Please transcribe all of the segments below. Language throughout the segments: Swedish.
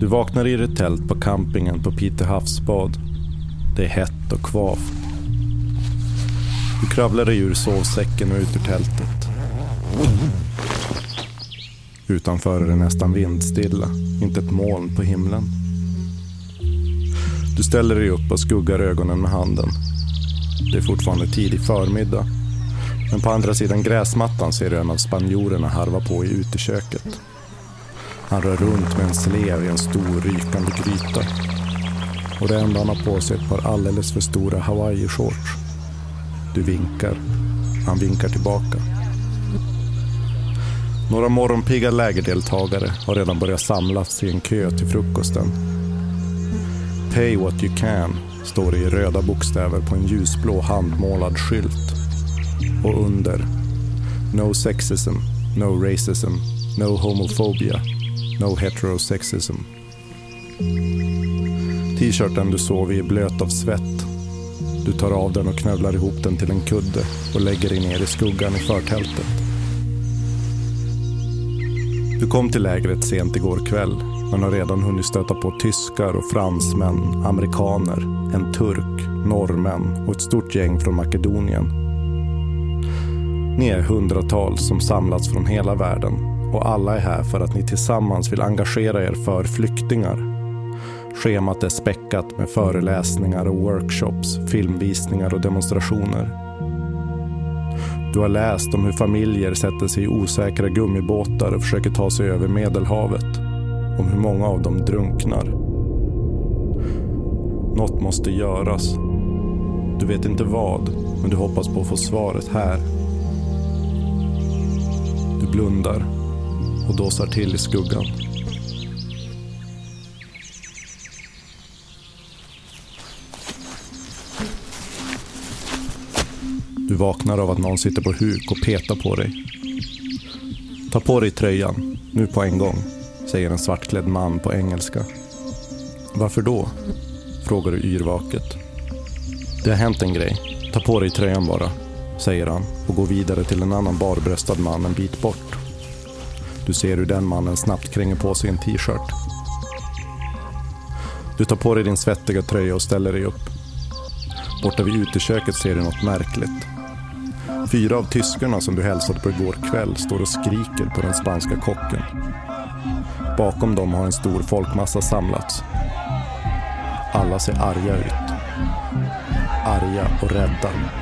Du vaknar i ditt tält på campingen på Pite havsbad. Det är hett och kvavt. Du kravlar dig ur sovsäcken och ut ur tältet. Utanför är det nästan vindstilla, inte ett moln på himlen. Du ställer dig upp och skuggar ögonen med handen. Det är fortfarande tidig förmiddag. Men på andra sidan gräsmattan ser du en av spanjorerna harva på i uteköket. Han rör runt med en slev i en stor rykande gryta. Och det enda han har på sig är ett par alldeles för stora hawaii-shorts. Du vinkar. Han vinkar tillbaka. Några morgonpigga lägerdeltagare har redan börjat samlas i en kö till frukosten. Pay what you can står det i röda bokstäver på en ljusblå handmålad skylt. Och under No sexism, no racism, no homophobia, no heterosexism. T-shirten du sov i är blöt av svett. Du tar av den och knövlar ihop den till en kudde och lägger dig ner i skuggan i förtältet. Du kom till lägret sent igår kväll men har redan hunnit stöta på tyskar och fransmän, amerikaner, en turk, norrmän och ett stort gäng från Makedonien. Ni är hundratals som samlats från hela världen och alla är här för att ni tillsammans vill engagera er för flyktingar. Schemat är späckat med föreläsningar och workshops, filmvisningar och demonstrationer. Du har läst om hur familjer sätter sig i osäkra gummibåtar och försöker ta sig över Medelhavet. Om hur många av dem drunknar. Något måste göras. Du vet inte vad, men du hoppas på att få svaret här. Blundar och dåsar till i skuggan. Du vaknar av att någon sitter på huk och petar på dig. Ta på dig tröjan, nu på en gång, säger en svartklädd man på engelska. Varför då? frågar du yrvaket. Det har hänt en grej. Ta på dig tröjan bara, säger han och går vidare till en annan barbröstad man en bit bort. Du ser hur den mannen snabbt kränger på sig en t-shirt. Du tar på dig din svettiga tröja och ställer dig upp. Borta vid uteköket ser du något märkligt. Fyra av tyskarna som du hälsade på igår kväll står och skriker på den spanska kocken. Bakom dem har en stor folkmassa samlats. Alla ser arga ut. Arga och rädda.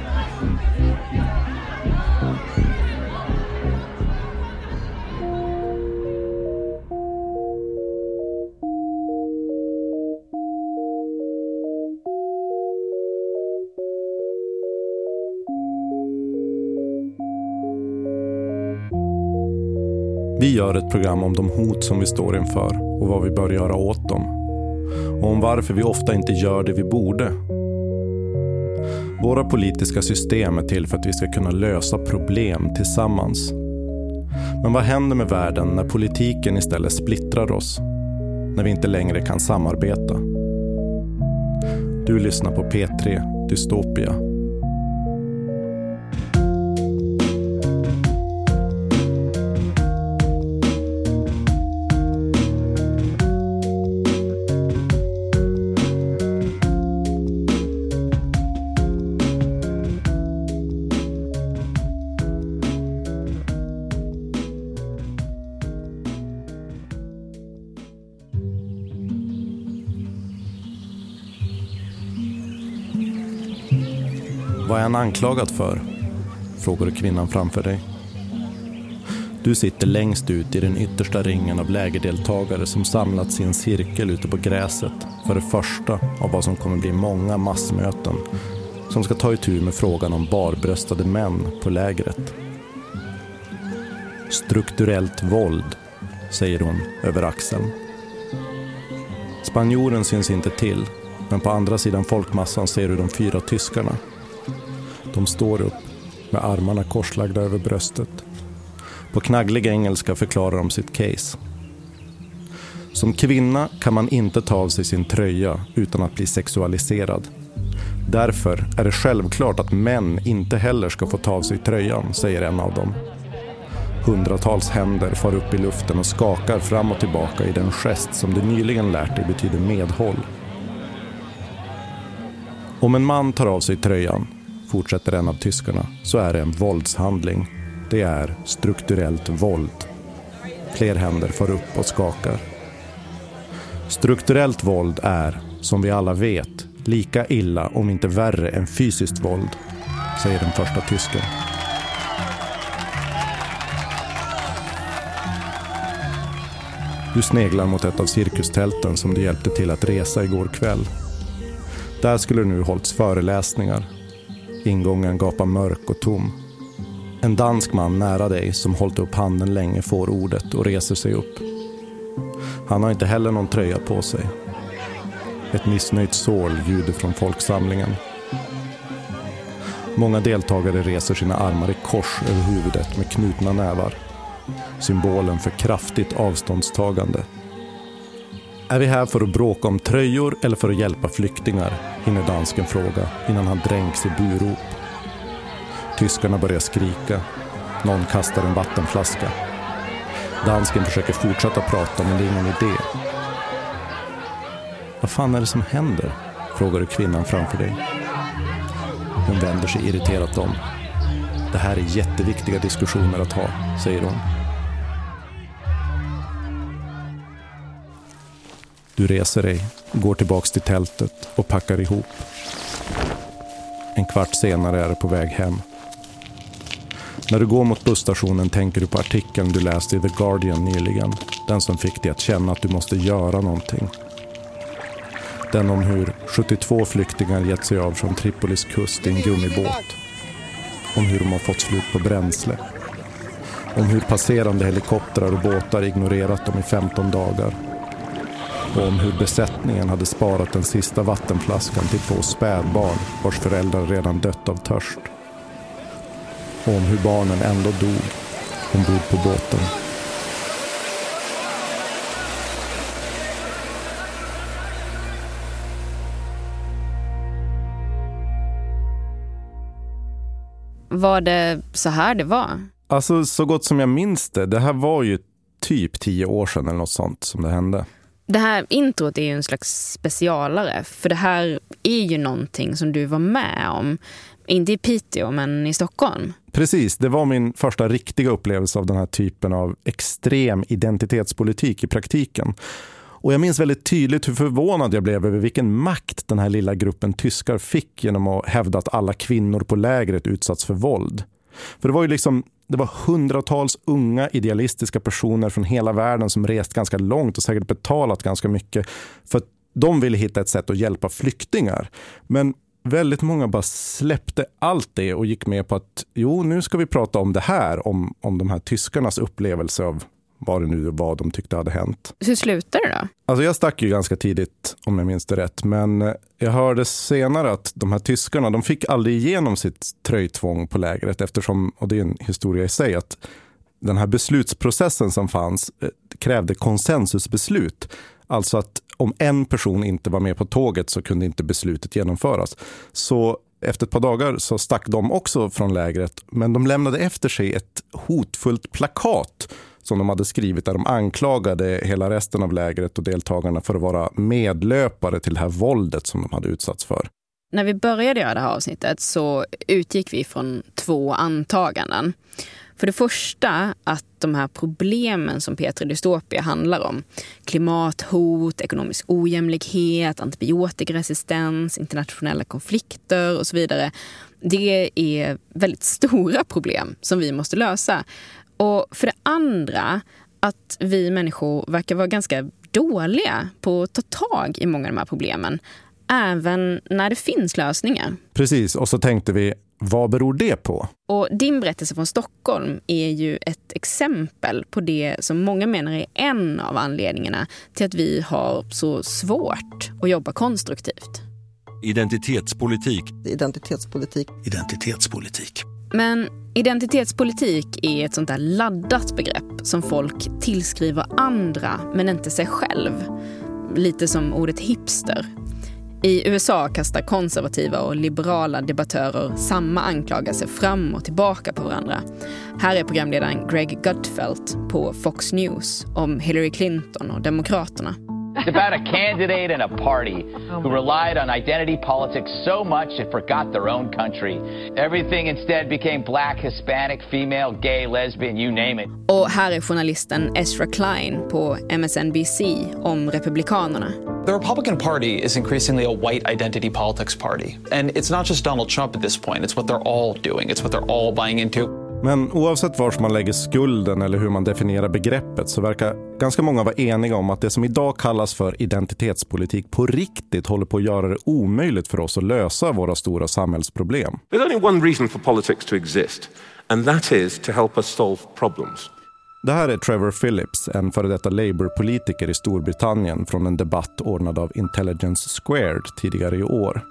Gör ett program om de hot som vi står inför och vad vi bör göra åt dem. Och om varför vi ofta inte gör det vi borde. Våra politiska system är till för att vi ska kunna lösa problem tillsammans. Men vad händer med världen när politiken istället splittrar oss? När vi inte längre kan samarbeta? Du lyssnar på P3 Dystopia anklagad för? Frågade kvinnan framför dig. Du sitter längst ut i den yttersta ringen av lägerdeltagare som samlats i en cirkel ute på gräset för det första av vad som kommer bli många massmöten som ska ta itu med frågan om barbröstade män på lägret. Strukturellt våld, säger hon över axeln. Spanjoren syns inte till, men på andra sidan folkmassan ser du de fyra tyskarna de står upp med armarna korslagda över bröstet. På knagglig engelska förklarar de sitt case. Som kvinna kan man inte ta av sig sin tröja utan att bli sexualiserad. Därför är det självklart att män inte heller ska få ta av sig tröjan, säger en av dem. Hundratals händer far upp i luften och skakar fram och tillbaka i den gest som du nyligen lärt dig betyder medhåll. Om en man tar av sig tröjan, fortsätter en av tyskarna, så är det en våldshandling. Det är strukturellt våld. Fler händer far upp och skakar. Strukturellt våld är, som vi alla vet, lika illa om inte värre än fysiskt våld, säger den första tysken. Du sneglar mot ett av cirkustälten som du hjälpte till att resa igår kväll. Där skulle nu hållits föreläsningar. Ingången gapar mörk och tom. En dansk man nära dig som hållit upp handen länge får ordet och reser sig upp. Han har inte heller någon tröja på sig. Ett missnöjt sorl ljuder från folksamlingen. Många deltagare reser sina armar i kors över huvudet med knutna nävar. Symbolen för kraftigt avståndstagande. Är vi här för att bråka om tröjor eller för att hjälpa flyktingar? Hinner dansken fråga innan han dränks i burop. Tyskarna börjar skrika. Någon kastar en vattenflaska. Dansken försöker fortsätta prata men det är ingen idé. Vad fan är det som händer? Frågar du kvinnan framför dig. Hon vänder sig irriterat om. Det här är jätteviktiga diskussioner att ha, säger hon. Du reser dig, går tillbaks till tältet och packar ihop. En kvart senare är du på väg hem. När du går mot busstationen tänker du på artikeln du läste i The Guardian nyligen. Den som fick dig att känna att du måste göra någonting. Den om hur 72 flyktingar gett sig av från Tripolis kust i en gummibåt. Om hur de har fått slut på bränsle. Om hur passerande helikoptrar och båtar ignorerat dem i 15 dagar. Och om hur besättningen hade sparat den sista vattenflaskan till två spädbarn vars föräldrar redan dött av törst. Och om hur barnen ändå dog ombord på båten. Var det så här det var? Alltså så gott som jag minns det. Det här var ju typ tio år sedan eller något sånt som det hände. Det här introt är ju en slags specialare. För det här är ju någonting som du var med om. Inte i Piteå, men i Stockholm. Precis, det var min första riktiga upplevelse av den här typen av extrem identitetspolitik i praktiken. Och jag minns väldigt tydligt hur förvånad jag blev över vilken makt den här lilla gruppen tyskar fick genom att hävda att alla kvinnor på lägret utsatts för våld. För det var ju liksom det var hundratals unga idealistiska personer från hela världen som rest ganska långt och säkert betalat ganska mycket för att de ville hitta ett sätt att hjälpa flyktingar. Men väldigt många bara släppte allt det och gick med på att jo, nu ska vi prata om det här, om, om de här tyskarnas upplevelse av vad det nu var de tyckte hade hänt. Hur slutade det då? Alltså jag stack ju ganska tidigt om jag minns det rätt. Men jag hörde senare att de här tyskarna, de fick aldrig igenom sitt tröjtvång på lägret eftersom, och det är en historia i sig, att den här beslutsprocessen som fanns eh, krävde konsensusbeslut. Alltså att om en person inte var med på tåget så kunde inte beslutet genomföras. Så efter ett par dagar så stack de också från lägret, men de lämnade efter sig ett hotfullt plakat som de hade skrivit där de anklagade hela resten av lägret och deltagarna för att vara medlöpare till det här våldet som de hade utsatts för. När vi började göra det här avsnittet så utgick vi från två antaganden. För det första att de här problemen som Petri Dystopia handlar om, klimathot, ekonomisk ojämlikhet, antibiotikaresistens, internationella konflikter och så vidare, det är väldigt stora problem som vi måste lösa. Och för det andra att vi människor verkar vara ganska dåliga på att ta tag i många av de här problemen. Även när det finns lösningar. Precis, och så tänkte vi, vad beror det på? Och din berättelse från Stockholm är ju ett exempel på det som många menar är en av anledningarna till att vi har så svårt att jobba konstruktivt. Identitetspolitik. Identitetspolitik. Identitetspolitik. Men identitetspolitik är ett sånt där laddat begrepp som folk tillskriver andra men inte sig själv. Lite som ordet hipster. I USA kastar konservativa och liberala debattörer samma anklagelse fram och tillbaka på varandra. Här är programledaren Greg Gutfeldt på Fox News om Hillary Clinton och Demokraterna. It's about a candidate and a party oh who relied on identity politics so much it forgot their own country. Everything instead became black, Hispanic, female, gay, lesbian, you name it. Och här är journalisten Ezra Klein på MSNBC om Republikanerna. The Republican Party is increasingly a white identity politics party. And it's not just Donald Trump at this point, it's what they're all doing, it's what they're all buying into. Men oavsett var man lägger skulden eller hur man definierar begreppet så verkar ganska många vara eniga om att det som idag kallas för identitetspolitik på riktigt håller på att göra det omöjligt för oss att lösa våra stora samhällsproblem. There's only one reason for politics to exist and that is to help us solve problems. Det här är Trevor Phillips, en före detta Labour-politiker i Storbritannien från en debatt ordnad av Intelligence Squared tidigare i år.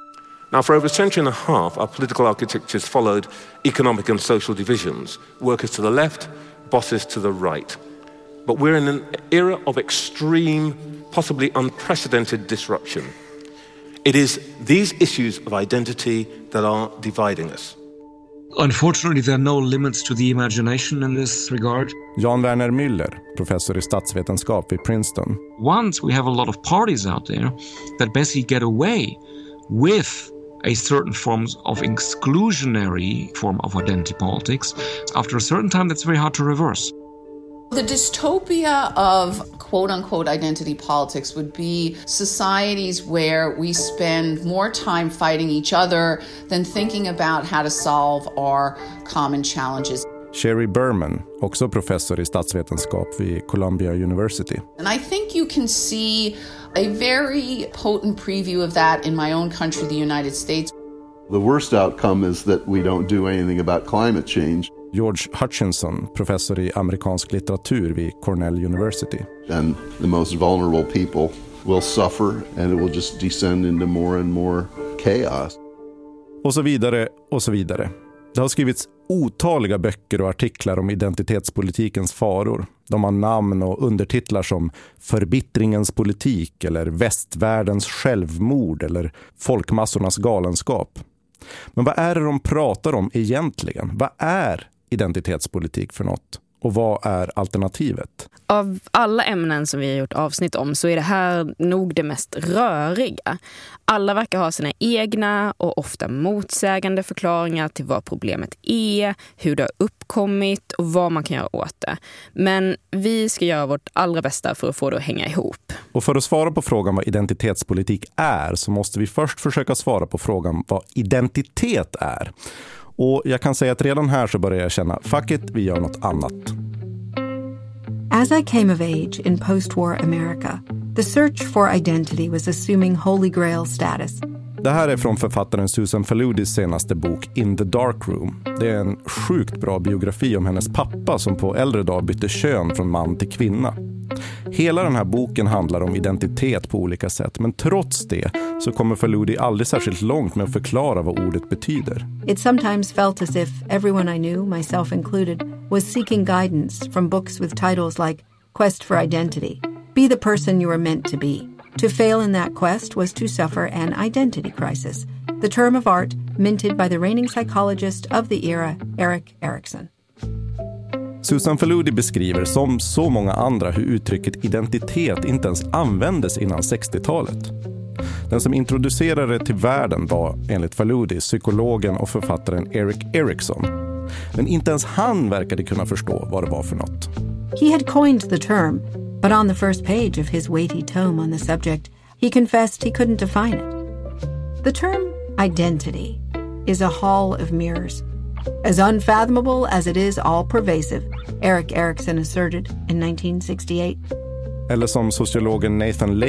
Now, for over a century and a half, our political architectures followed economic and social divisions workers to the left, bosses to the right. But we're in an era of extreme, possibly unprecedented disruption. It is these issues of identity that are dividing us. Unfortunately, there are no limits to the imagination in this regard. Jan Werner Müller, professor i statsvetenskap vid Princeton. Once we have a lot of parties out there that basically get away with a certain forms of exclusionary form of identity politics. After a certain time, that's very hard to reverse. The dystopia of quote unquote identity politics would be societies where we spend more time fighting each other than thinking about how to solve our common challenges. Sherry Berman, också professor i statsvetenskap vid Columbia University. And I think you can see a very potent preview of that in my own country, the United States. The worst outcome is that we don't do anything about climate change. George Hutchinson, professor i amerikansk litteratur vid Cornell University. And the most vulnerable people will suffer and it will just descend into more and more chaos. Och så vidare och så vidare. Det har skrivits otaliga böcker och artiklar om identitetspolitikens faror. De har namn och undertitlar som Förbittringens politik eller Västvärldens självmord eller Folkmassornas galenskap. Men vad är det de pratar om egentligen? Vad är identitetspolitik för något? Och vad är alternativet? Av alla ämnen som vi har gjort avsnitt om så är det här nog det mest röriga. Alla verkar ha sina egna och ofta motsägande förklaringar till vad problemet är, hur det har uppkommit och vad man kan göra åt det. Men vi ska göra vårt allra bästa för att få det att hänga ihop. Och för att svara på frågan vad identitetspolitik är så måste vi först försöka svara på frågan vad identitet är. Och jag kan säga att redan här så börjar jag känna, fuck it, vi gör något annat. As I came of age in post-war America, the search for identity was assuming holy grail status. Det här är från författaren Susan Faludis senaste bok In the Dark Room. Det är en sjukt bra biografi om hennes pappa som på äldre dag bytte kön från man till kvinna. Hela den här boken handlar om identitet på olika sätt men trots det så kommer Faludi aldrig särskilt långt med att förklara vad ordet betyder. It sometimes felt as if everyone I knew, myself included, was seeking guidance from books with titles like Quest for Identity, Be the Person You were Meant to Be. To fail in that quest was to suffer an identity crisis, the term of art minted by the reigning psychologist of the era, Eric Erikson. Susan Faludi beskriver som så många andra hur uttrycket identitet inte ens användes innan 60-talet. Den som introducerade det till världen var enligt Faludi psykologen och författaren Eric Erikson. Men inte ens han verkade kunna förstå vad det var för något. He had coined the term, but on the first page of his weighty tome on the subject, he confessed he couldn't define it. The term identity is a hall of mirrors. As unfathomable as it is all pervasive, Eric Erikson asserted in 1968. Eller som sociologen Nathan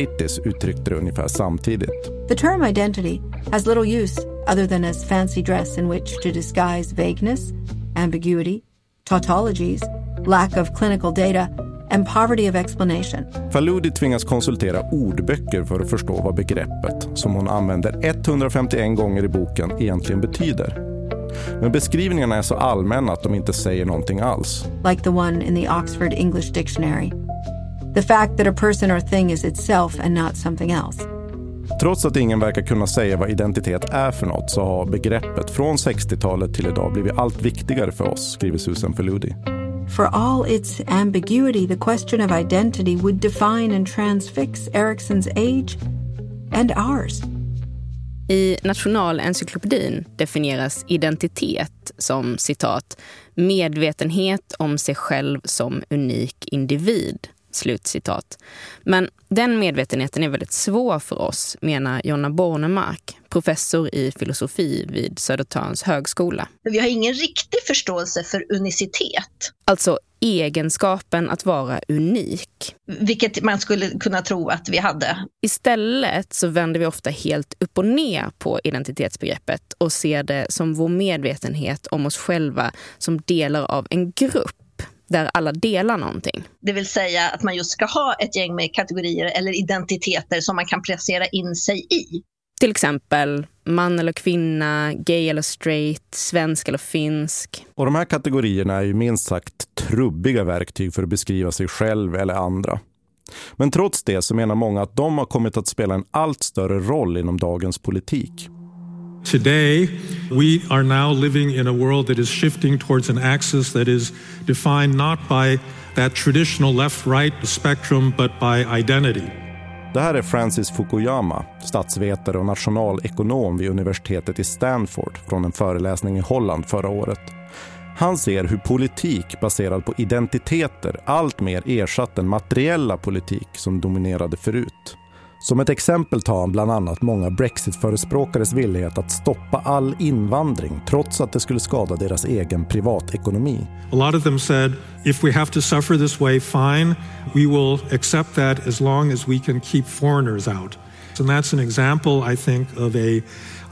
uttryckte det ungefär samtidigt. The term identity has little use other than as fancy dress in which to disguise vagueness, ambiguity, tautologies, lack of clinical data and poverty of explanation. Faludi tvingas konsultera ordböcker för att förstå vad begreppet, som hon använder 151 gånger i boken, egentligen betyder. Men beskrivningarna är så allmänna att de inte säger någonting alls. Like the one in the Oxford English Dictionary. The fact that a person or thing is itself and not something else. Trots att ingen verkar kunna säga vad identitet är för något så har begreppet från 60-talet till idag blivit allt viktigare för oss, skriver Susan Faludi. For all its ambiguity, the question of identity would define and transfix Ericksons age and ours. I Nationalencyklopedin definieras identitet som citat medvetenhet om sig själv som unik individ. Slutcitat. Men den medvetenheten är väldigt svår för oss, menar Jonna Bornemark, professor i filosofi vid Södertörns högskola. Vi har ingen riktig förståelse för unicitet. Alltså egenskapen att vara unik. Vilket man skulle kunna tro att vi hade. Istället så vänder vi ofta helt upp och ner på identitetsbegreppet och ser det som vår medvetenhet om oss själva som delar av en grupp där alla delar någonting. Det vill säga att man just ska ha ett gäng med kategorier eller identiteter som man kan placera in sig i. Till exempel man eller kvinna, gay eller straight, svensk eller finsk. Och de här kategorierna är ju minst sagt trubbiga verktyg för att beskriva sig själv eller andra. Men trots det så menar många att de har kommit att spela en allt större roll inom dagens politik. Today, we are now living in a world that is shifting towards an axis that is defined not by that traditional left-right spectrum but by identity. Det här är Francis Fukuyama, statsvetare och nationalekonom vid universitetet i Stanford från en föreläsning i Holland förra året. Han ser hur politik baserad på identiteter alltmer ersatt den materiella politik som dominerade förut. Som ett exempel tar han bland annat många Brexit-förespråkares villighet att stoppa all invandring trots att det skulle skada deras egen privatekonomi. A lot of them said, if we have to suffer this way, fine. We will accept that as long as we can keep foreigners out. And that's an example, I think, of a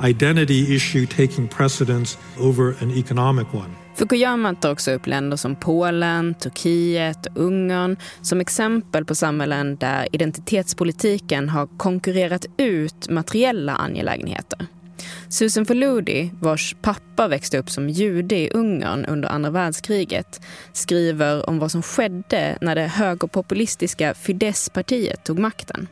identity issue taking precedence over an economic one. Fukuyama tar också upp länder som Polen, Turkiet och Ungern som exempel på samhällen där identitetspolitiken har konkurrerat ut materiella angelägenheter. Susan Faludi, vars pappa växte upp som jude i Ungern under andra världskriget, skriver om vad som skedde när det högerpopulistiska Fidesz-partiet tog makten.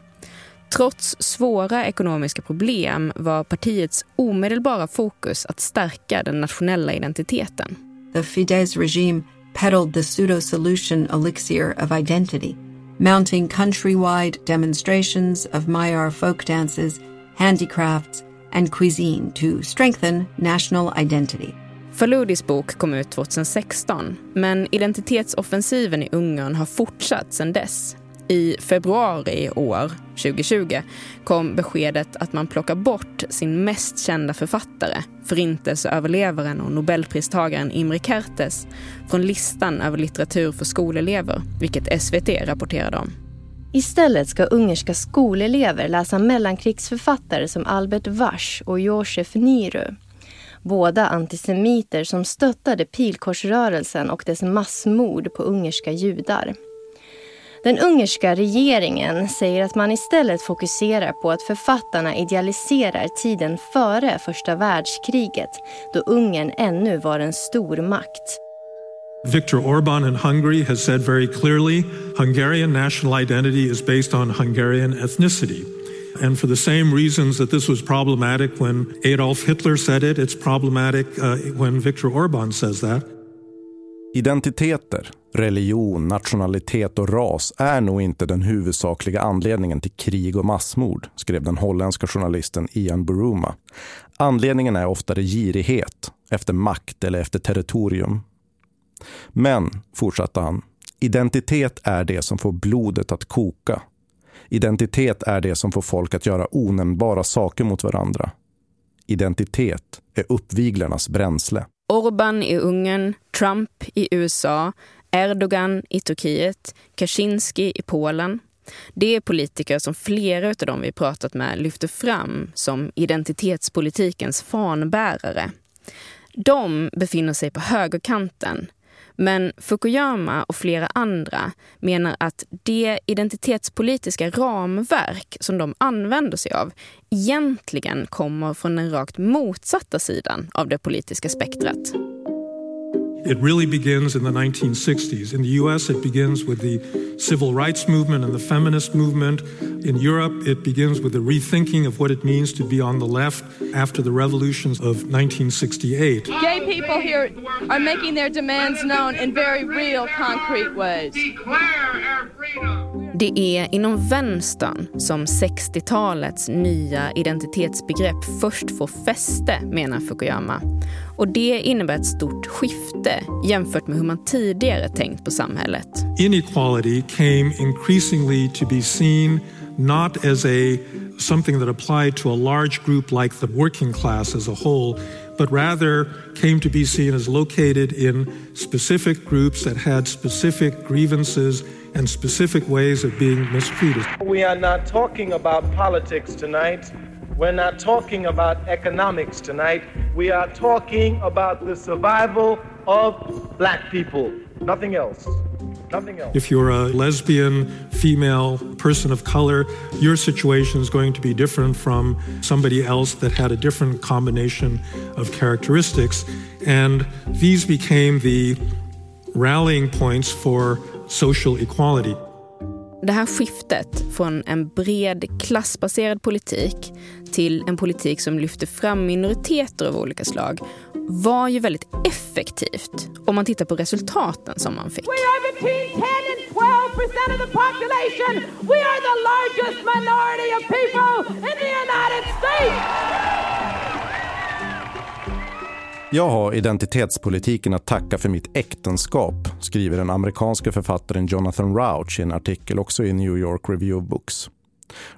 Trots svåra ekonomiska problem var partiets omedelbara fokus att stärka den nationella identiteten. The Fidesz regime peddled the pseudo-solution elixir of identity, mounting countrywide demonstrations of Mayar folk dances, handicrafts and cuisine to strengthen national identity. Faludis bok kom ut 2016, men identitetsoffensiven i Ungern har fortsatt sedan dess. I februari i år, 2020, kom beskedet att man plockar bort sin mest kända författare, förintelseöverlevaren och nobelpristagaren Imre Kertész, från listan över litteratur för skolelever, vilket SVT rapporterade om. Istället ska ungerska skolelever läsa mellankrigsförfattare som Albert Vars och Josef Nyru. Båda antisemiter som stöttade pilkorsrörelsen och dess massmord på ungerska judar. Den ungerska regeringen säger att man istället fokuserar på att författarna idealiserar tiden före första världskriget då Ungern ännu var en stor makt. Viktor Orbán in Hungary has said very clearly Hungarian national identity is based on Hungarian ethnicity. And for the same reasons that this was problematic when Adolf Hitler said it, it's problematic uh, when Viktor Orban says that. Identiteter, religion, nationalitet och ras är nog inte den huvudsakliga anledningen till krig och massmord, skrev den holländska journalisten Ian Buruma. Anledningen är oftare girighet, efter makt eller efter territorium. Men, fortsatte han, identitet är det som får blodet att koka. Identitet är det som får folk att göra onämnbara saker mot varandra. Identitet är uppviglarnas bränsle. Orban i Ungern, Trump i USA, Erdogan i Turkiet, Kaczynski i Polen. Det är politiker som flera av dem vi pratat med lyfter fram som identitetspolitikens fanbärare. De befinner sig på högerkanten men Fukuyama och flera andra menar att det identitetspolitiska ramverk som de använder sig av egentligen kommer från den rakt motsatta sidan av det politiska spektrat. It really begins in the 1960s. In the US, it begins with the civil rights movement and the feminist movement. In Europe, it begins with the rethinking of what it means to be on the left after the revolutions of 1968. Gay people here are making their demands known in very real, concrete ways. Det är inom vänstern som 60-talets nya identitetsbegrepp först får fäste, menar Fukuyama. Och det innebär ett stort skifte jämfört med hur man tidigare tänkt på samhället. Inequality came increasingly to be seen not as a something that applied to a large group like the working class as a whole, but rather came to be seen as located in specific groups that had specific grievances and specific ways of being mistreated. We are not talking about politics tonight. We're not talking about economics tonight. We are talking about the survival of black people. Nothing else. Nothing else. If you're a lesbian, female, person of color, your situation is going to be different from somebody else that had a different combination of characteristics. And these became the rallying points for social equality. Det här skiftet från en bred klassbaserad politik till en politik som lyfter fram minoriteter av olika slag var ju väldigt effektivt om man tittar på resultaten som man fick. We are between 10 and 12 percent of the population. We are the largest minority of people in the United States. Jag har identitetspolitiken att tacka för mitt äktenskap, skriver den amerikanska författaren Jonathan Rauch i en artikel också i New York Review of Books.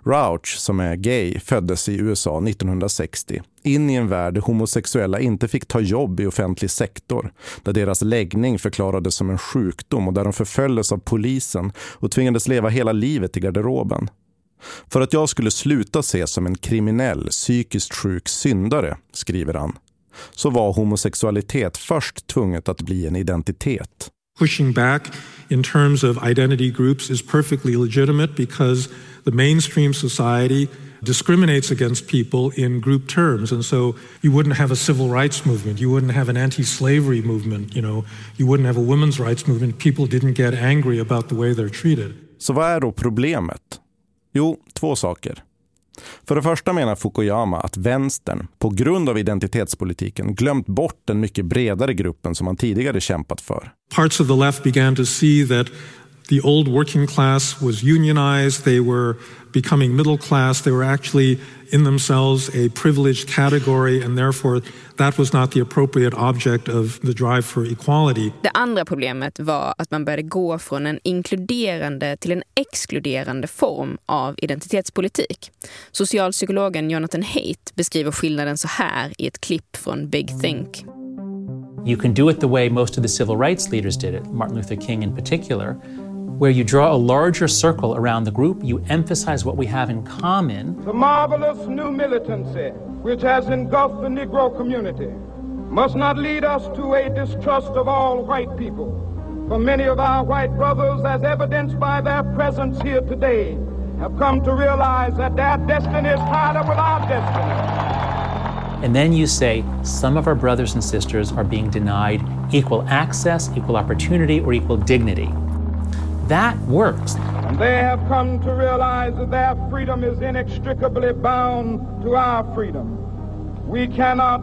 Rauch, som är gay, föddes i USA 1960 in i en värld där homosexuella inte fick ta jobb i offentlig sektor, där deras läggning förklarades som en sjukdom och där de förföljdes av polisen och tvingades leva hela livet i garderoben. För att jag skulle sluta ses som en kriminell, psykiskt sjuk syndare, skriver han, så var homosexualitet först tvunget att bli en identitet. Pushing back in terms of identity groups is perfectly legitimate because the mainstream society discriminates against people in group terms and so you wouldn't have a civil rights movement you wouldn't have an anti-slavery movement you know you wouldn't have a women's rights movement people didn't get angry about the way they're treated Så vad är då problemet? Jo, två saker. För det första menar Fukuyama att vänstern, på grund av identitetspolitiken, glömt bort den mycket bredare gruppen som man tidigare kämpat för. Parts of the left began to see that the old working class was unionized, they were becoming middle class, they were actually in themselves a privileged category and therefore that was not the appropriate object of the drive for equality. Det andra problemet var att man började gå från en inkluderande till en exkluderande form av identitetspolitik. Socialpsykologen Jonathan Haidt beskriver skillnaden så här i ett klipp från Big Think. You can do it the way most of the civil rights leaders did it, Martin Luther King in particular, where you draw a larger circle around the group, you emphasize what we have in common. The marvelous new militancy which has engulfed the Negro community must not lead us to a distrust of all white people. For many of our white brothers, as evidenced by their presence here today, have come to realize that their destiny is tied up with our destiny. And then you say some of our brothers and sisters are being denied equal access, equal opportunity, or equal dignity. That works. And they have come to realize that their freedom is inextricably bound to our freedom. We cannot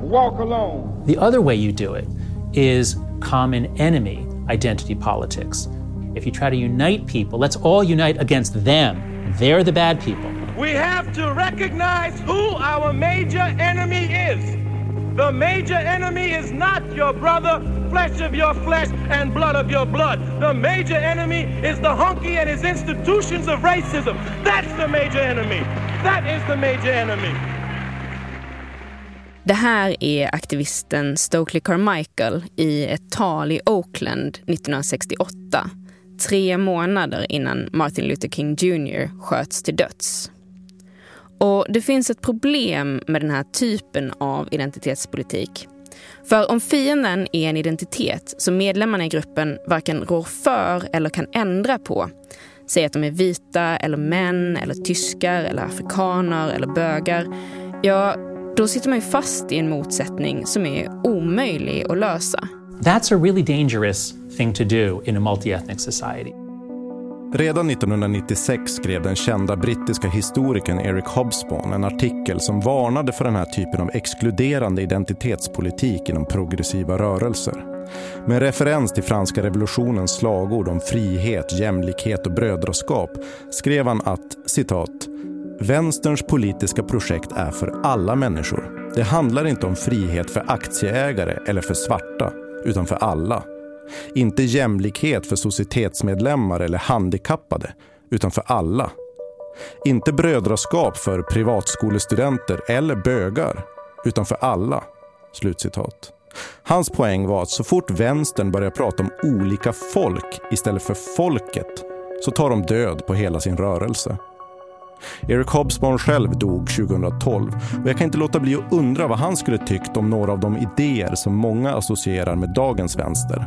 walk alone. The other way you do it is common enemy identity politics. If you try to unite people, let's all unite against them. They're the bad people. We have to recognize who our major enemy is. The major enemy is not your brother, flesh of your flesh, and blood of your blood. The major enemy is the hunky and his institutions of racism. That's the major enemy. That is the major enemy. Det här är aktivisten Stokely Carmichael i ett tal i Oakland 1968. Tre månader innan Martin Luther King Jr sköts till döds. Och det finns ett problem med den här typen av identitetspolitik. För om fienden är en identitet som medlemmarna i gruppen varken rår för eller kan ändra på, säg att de är vita eller män eller tyskar eller afrikaner eller bögar, ja, då sitter man ju fast i en motsättning som är omöjlig att lösa. That's a really dangerous thing to do in a multi-ethnic society. Redan 1996 skrev den kända brittiska historikern Eric Hobsbawm en artikel som varnade för den här typen av exkluderande identitetspolitik inom progressiva rörelser. Med referens till franska revolutionens slagord om frihet, jämlikhet och brödraskap skrev han att, citat, Vänsterns politiska projekt är för alla människor. Det handlar inte om frihet för aktieägare eller för svarta, utan för alla. Inte jämlikhet för societetsmedlemmar eller handikappade, utan för alla. Inte brödraskap för privatskolestudenter eller bögar, utan för alla. Slutcitat. Hans poäng var att så fort vänstern börjar prata om olika folk istället för folket så tar de död på hela sin rörelse. Eric Hobsbawm själv dog 2012 och jag kan inte låta bli att undra vad han skulle tyckt om några av de idéer som många associerar med dagens vänster.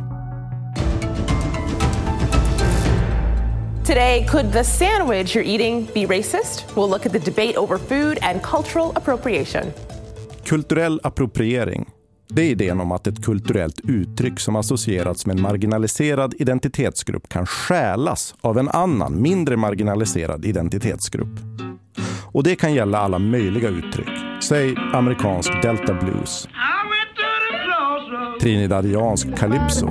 Today, could the sandwich you're eating be racist? We'll look at the debate over food and cultural appropriation. Kulturell appropriering det är idén om att ett kulturellt uttryck som associerats med en marginaliserad identitetsgrupp kan stjälas av en annan, mindre marginaliserad identitetsgrupp. Och det kan gälla alla möjliga uttryck. Säg amerikansk delta blues. Trinidadiansk calypso.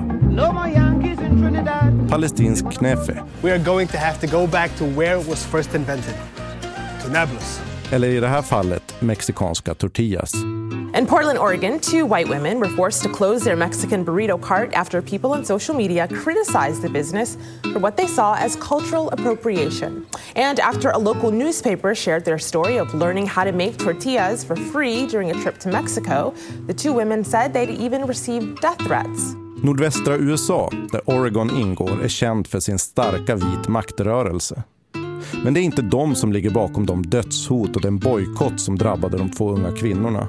Palestinsk knefe. We are going to have to go back to where it was first invented. To Nablus. Eller i det här fallet mexikanska tortillas. In Portland, Oregon, two white women were forced to close their Mexican burrito cart after people on social media criticized the business for what they saw as cultural appropriation. And after a local newspaper shared their story of learning how to make tortillas for free during a trip to Mexico, the two women said they'd even received death threats. Nordvästra USA, där Oregon ingår, är känd för sin starka vit maktrörelse. Men det är inte de som ligger bakom de dödshot och den bojkott som drabbade de två unga kvinnorna.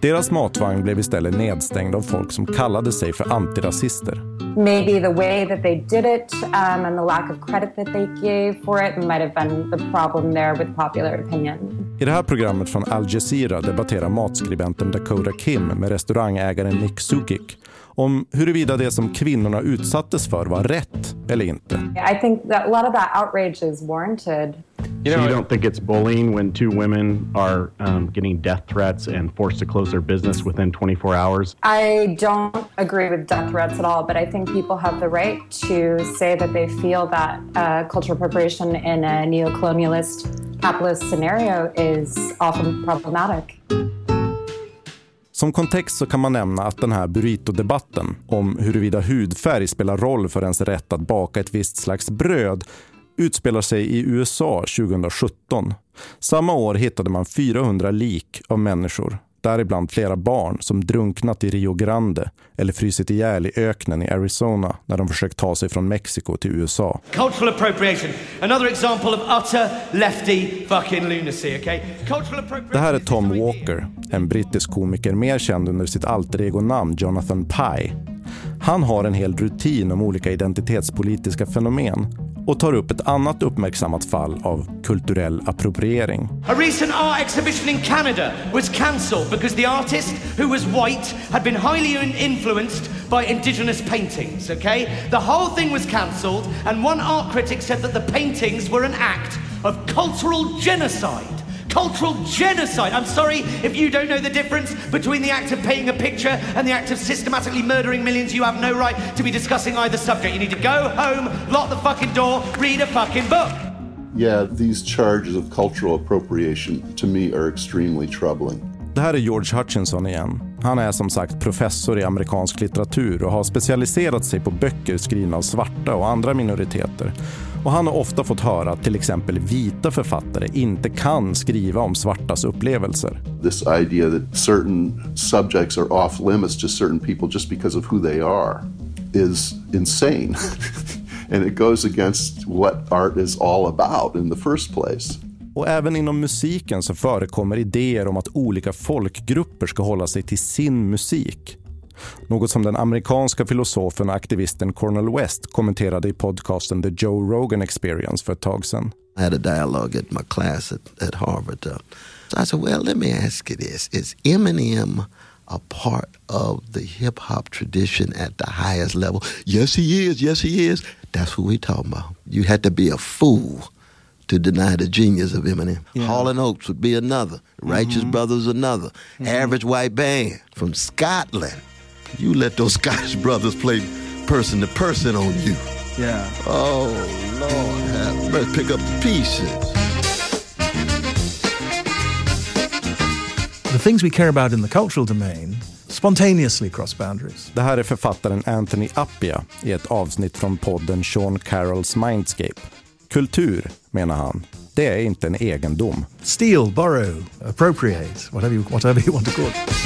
Deras matvagn blev istället nedstängd av folk som kallade sig för antirasister. Maybe the way that they did it um, and the lack of credit that they gave for it might have been the problem there with popular opinion. I det här programmet från Al Jazeera debatterar matskribenten Dakota Kim med restaurangägaren Nick Sukic om huruvida det som kvinnorna utsattes för var rätt eller inte. I think that a lot of that outrage is warranted. You know, so you don't think it's bullying when two women are um, getting death threats and forced to close their business within 24 hours? I don't agree with death threats at all, but I think people have the right to say that they feel that uh, cultural appropriation in a neocolonialist capitalist scenario is often problematic. Som kontext så kan man nämna att den här burrito-debatten om huruvida hudfärg spelar roll för ens rätt att baka ett visst slags bröd utspelar sig i USA 2017. Samma år hittade man 400 lik av människor, däribland flera barn som drunknat i Rio Grande eller frysit ihjäl i öknen i Arizona när de försökt ta sig från Mexiko till USA. Cultural appropriation, another example of utter lefty fucking lunacy, okay? Cultural appropriation Det här är Tom Walker, en brittisk komiker mer känd under sitt alter ego-namn Jonathan Pye. Han har en hel rutin om olika identitetspolitiska fenomen och tar upp ett annat uppmärksammat fall av kulturell appropriering. A recent art exhibition in Canada was cancelled because the artist, who was white, had been highly influenced by indigenous paintings, okay? The whole thing was cancelled and one art critic said that the paintings were an act of cultural genocide. Cultural genocide. I'm sorry if you don't know the difference between the act of painting a picture and the act of systematically murdering millions. You have no right to be discussing either subject. You need to go home, lock the fucking door, read a fucking book. Yeah, these charges of cultural appropriation to me are extremely troubling. Det här är George Hutchinson igen. Han är som sagt professor i amerikansk litteratur och har specialiserat sig på böcker skrivna av svarta och andra minoriteter. Och han har ofta fått höra att till exempel vita författare inte kan skriva om svartas upplevelser. This idea that certain subjects are off limits to certain people just because of who they are is insane. And it goes against what art is all about in the first place. Och även inom musiken så förekommer idéer om att olika folkgrupper ska hålla sig till sin musik. Något som den amerikanska filosofen och aktivisten Cornel West kommenterade i podcasten The Joe Rogan Experience för ett tag sedan. I had a dialogue at my class at, at Harvard. Jag so I said, well, let me ask you this. Is Eminem a part of the hip hop tradition at the highest level. Yes, he is. Yes, he is. That's what we're talking about. You had to be a fool to deny the genius of Eminem. Yeah. Hall and Oates would be another. Righteous mm-hmm. Brothers another. Mm-hmm. Average White Band from Scotland. You let those Scottish brothers play person to person on you. Yeah. Oh Lord, let's pick up the pieces. The things we care about in the cultural domain spontaneously cross boundaries. Det här är författaren Anthony Appia i ett avsnitt från podden Sean Carrolls Mindscape. Kultur, menar han, det är inte en egendom. Steal, borrow, appropriate, whatever you, whatever you want to call it.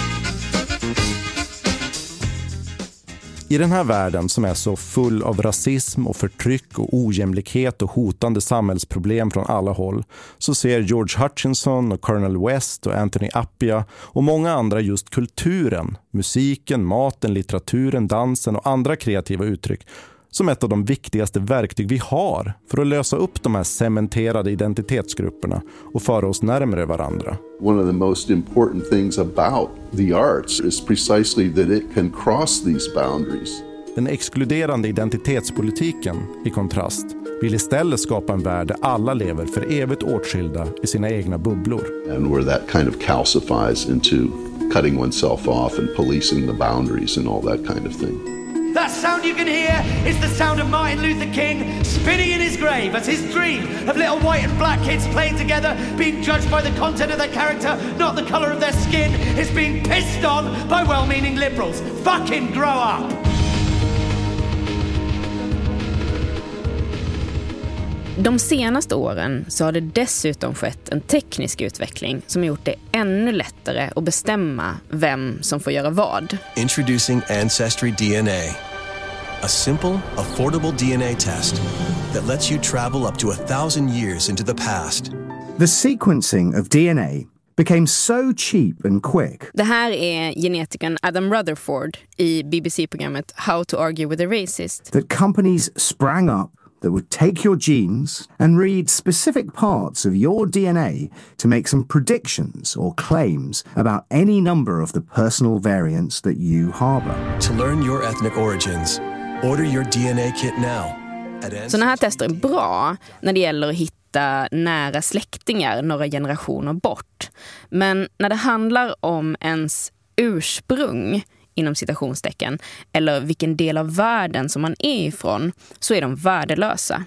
I den här världen som är så full av rasism och förtryck och ojämlikhet och hotande samhällsproblem från alla håll så ser George Hutchinson och Colonel West och Anthony Appia och många andra just kulturen, musiken, maten, litteraturen, dansen och andra kreativa uttryck som ett av de viktigaste verktyg vi har för att lösa upp de här cementerade identitetsgrupperna och föra oss närmare varandra. One of the most important things about the arts is precisely that it can cross these boundaries. Den exkluderande identitetspolitiken, i kontrast, vill istället skapa en värld där alla lever för evigt åtskilda i sina egna bubblor. And where that kind of calcifies into cutting oneself off and policing the boundaries and all that kind of thing. That sound you can hear is the sound of Martin Luther King spinning in his grave as his dream of little white and black kids playing together, being judged by the content of their character, not the colour of their skin, is being pissed on by well meaning liberals. Fucking grow up! De senaste åren så har det dessutom skett en teknisk utveckling som har gjort det ännu lättare att bestämma vem som får göra vad. Introducing Ancestry DNA. A simple, affordable DNA test that lets you travel up to a thousand years into the past. The sequencing of DNA became so cheap and quick. Det här är genetikern Adam Rutherford i BBC-programmet How to Argue with a Racist. That companies sprang up that would take your genes and read specific parts of your DNA to make some predictions or claims about any number of the personal variants that you harbor. To learn your ethnic origins, order your DNA kit now. Sådana här tester är bra när det gäller att hitta nära släktingar några generationer bort. Men när det handlar om ens ursprung inom citationstecken, eller vilken del av världen som man är ifrån, så är de värdelösa.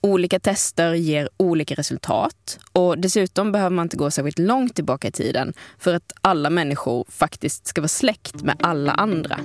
Olika tester ger olika resultat och dessutom behöver man inte gå särskilt långt tillbaka i tiden för att alla människor faktiskt ska vara släkt med alla andra.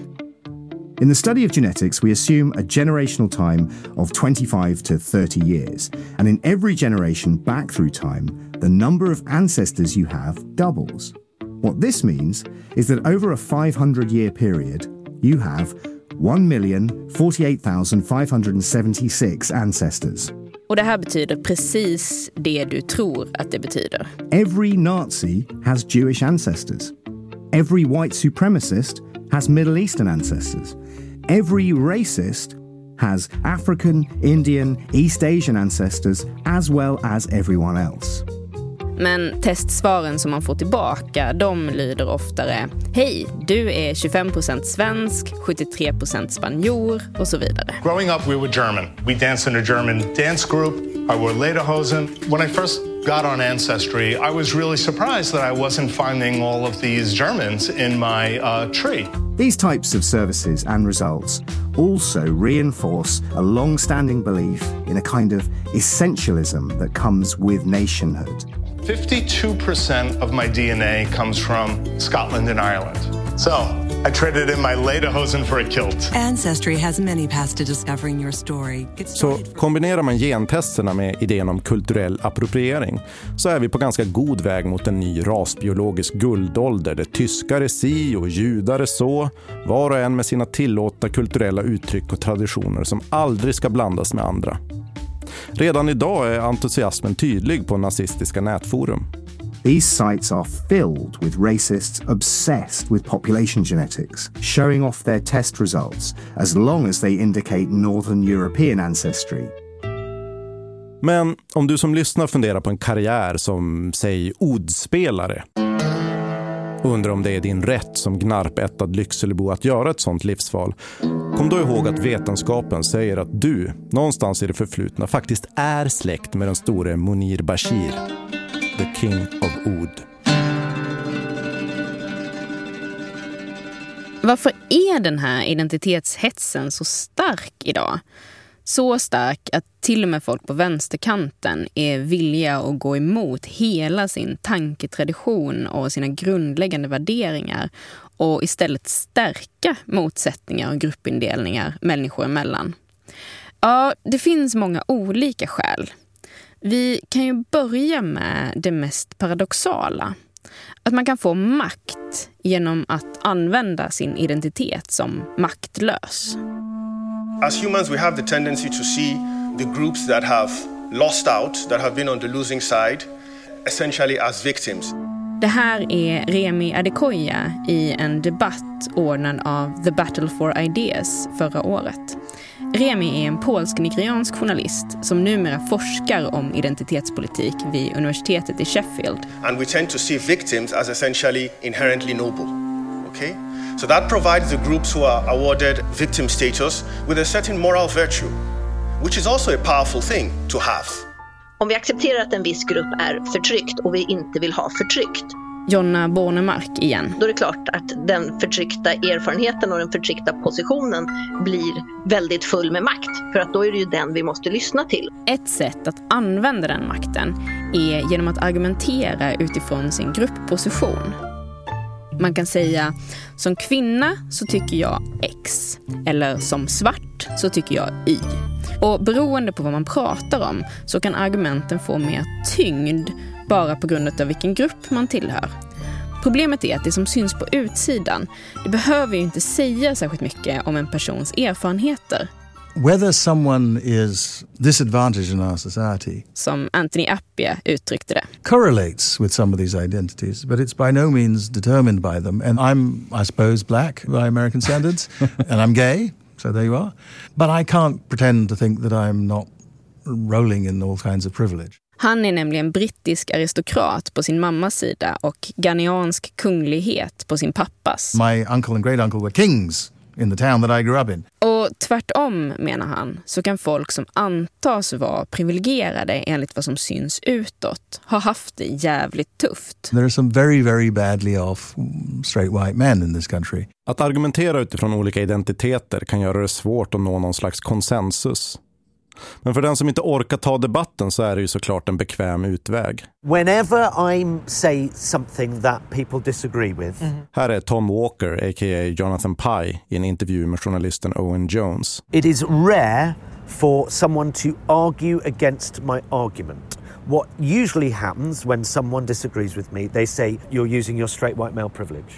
In the study of genetics, we assume a generational time of 25 to 30 years. And in every generation back through time, the number of ancestors you have doubles. What this means is that over a 500 year period, you have 1,048,576 ancestors. Och det här betyder precis det du tror att det betyder. Every Nazi has Jewish ancestors. Every white supremacist has Middle Eastern ancestors. Every racist has African, Indian, East Asian ancestors as well as everyone else. Men testsvaren som man får tillbaka, de lyder oftare Hej, du är 25% svensk, 73% spanjor och så vidare. Growing up we were German. We danced in a German dance group. I wore lederhosen. When I first got on Ancestry, I was really surprised that I wasn't finding all of these Germans in my uh, tree. These types of services and results also reinforce a long standing belief in a kind of essentialism that comes with nationhood. 52% of my DNA comes from Scotland and Ireland. So I traded in my lederhosen for a kilt. Ancestry has many paths to discovering your story. Så kombinerar man gentesterna med idén om kulturell appropriering så är vi på ganska god väg mot en ny rasbiologisk guldålder där tyskar är si och judar är så, var och en med sina tillåtna kulturella uttryck och traditioner som aldrig ska blandas med andra. Redan idag är entusiasmen tydlig på nazistiska nätforum. These sites are filled with racists obsessed with population genetics, showing off their test results as long as they indicate Northern European ancestry. Men om du som lyssnar funderar på en karriär som, säg, ordspelare och undrar om det är din rätt som gnarpättad Lyckselebo att göra ett sånt livsval. Kom då ihåg att vetenskapen säger att du, någonstans i det förflutna, faktiskt är släkt med den store Munir Bashir, the king of Oud. Varför är den här identitetshetsen så stark idag? Så stark att till och med folk på vänsterkanten är villiga att gå emot hela sin tanketradition och sina grundläggande värderingar och istället stärka motsättningar och gruppindelningar människor emellan. Ja, det finns många olika skäl. Vi kan ju börja med det mest paradoxala. Att man kan få makt genom att använda sin identitet som maktlös. As humans, we have the tendency to see the groups that have lost out, that have been on the losing side, essentially as victims. Det här är Remi Adekoya i en debatt ordnad av The Battle for Ideas förra året. Remi är en polsk-nigeriansk journalist som numera forskar om identitetspolitik vid universitetet i Sheffield. And we tend to see victims as essentially inherently noble. Okay? So that provides the groups who are awarded victim status with a certain moral virtue, which is also a powerful thing to have. Om vi accepterar att en viss grupp är förtryckt och vi inte vill ha förtryckt, Jonna Bornemark igen. då är det klart att den förtryckta erfarenheten och den förtryckta positionen blir väldigt full med makt. För att då är det ju den vi måste lyssna till. Ett sätt att använda den makten är genom att argumentera utifrån sin gruppposition. Man kan säga som kvinna så tycker jag X eller som svart så tycker jag Y. Och beroende på vad man pratar om så kan argumenten få mer tyngd bara på grund av vilken grupp man tillhör. Problemet är att det som syns på utsidan, det behöver ju inte säga särskilt mycket om en persons erfarenheter. Whether someone is disadvantaged in our society Som Anthony Appia uttryckte det. correlates with some of these identities, but it's by no means determined by them. And I'm, I suppose, black by American standards, and I'm gay, so there you are. But I can't pretend to think that I'm not rolling in all kinds of privilege. Han är nämligen brittisk aristokrat på sin mammas sida och ghaniansk kunglighet på sin pappas. My uncle and great uncle were kings in the town that I grew up in. Och tvärtom, menar han, så kan folk som antas vara privilegierade enligt vad som syns utåt ha haft det jävligt tufft. There are some very, very badly off straight white men in this country. Att argumentera utifrån olika identiteter kan göra det svårt att nå någon slags konsensus. Men för den som inte orkar ta debatten så är det ju såklart en bekväm utväg. Whenever I say something that people disagree with, Här är Tom Walker, a.k.a. Jonathan Pye, i en intervju med journalisten Owen Jones. it is rare for someone to argue against my argument. What usually happens when someone disagrees with me, they say, You're using your straight white male privilege.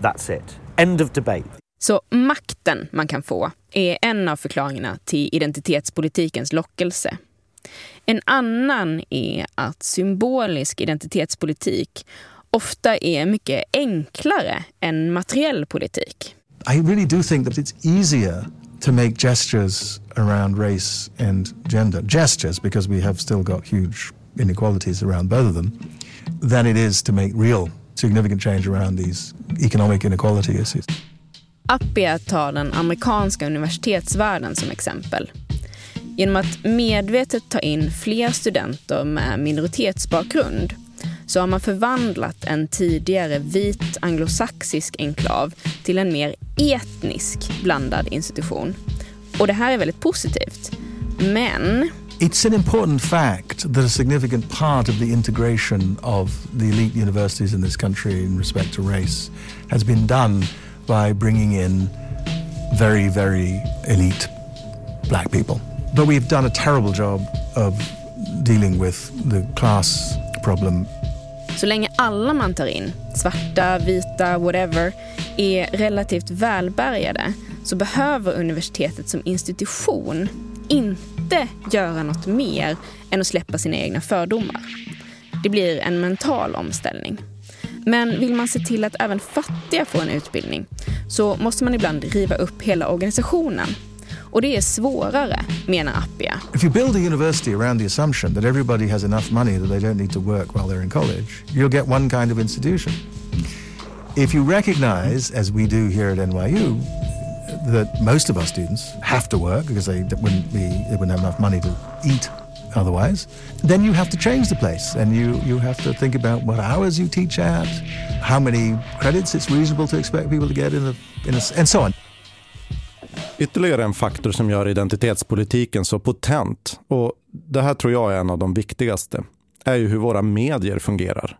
That's it. End of debate. Så makten man kan få är en av förklaringarna till identitetspolitikens lockelse. En annan är att symbolisk identitetspolitik ofta är mycket enklare än materiell politik. I really do think that it's easier to make gestures around race and gender, gestures because we have still got huge inequalities around both of them, than it is to make real significant change around these economic inequality issues. Appia tar den amerikanska universitetsvärlden som exempel. Genom att medvetet ta in fler studenter med minoritetsbakgrund så har man förvandlat en tidigare vit anglosaxisk enklav till en mer etnisk blandad institution. Och det här är väldigt positivt. Men It's an important fact that a significant part of the integration of the elite universities in this country in respect to race has been done by bringing in very, very elite black people. But we've done a terrible job of dealing with the class problem så länge alla man tar in, svarta, vita, whatever, är relativt välbärgade så behöver universitetet som institution inte göra något mer än att släppa sina egna fördomar. Det blir en mental omställning. Men vill man se till att även fattiga får en utbildning så måste man ibland riva upp hela organisationen. Och det är svårare, menar Appia. If you build a university around the assumption that everybody has enough money that they don't need to work while they're in college, you'll get one kind of institution. If you recognize, as we do here at NYU, that most of our students have to work because they wouldn't be they wouldn't have enough money to eat otherwise, then you have to change the place and you, you have to think about what hours you teach at, how many credits it's reasonable to expect people to get in a, in a, and so on. Ytterligare en faktor som gör identitetspolitiken så potent, och det här tror jag är en av de viktigaste, är ju hur våra medier fungerar.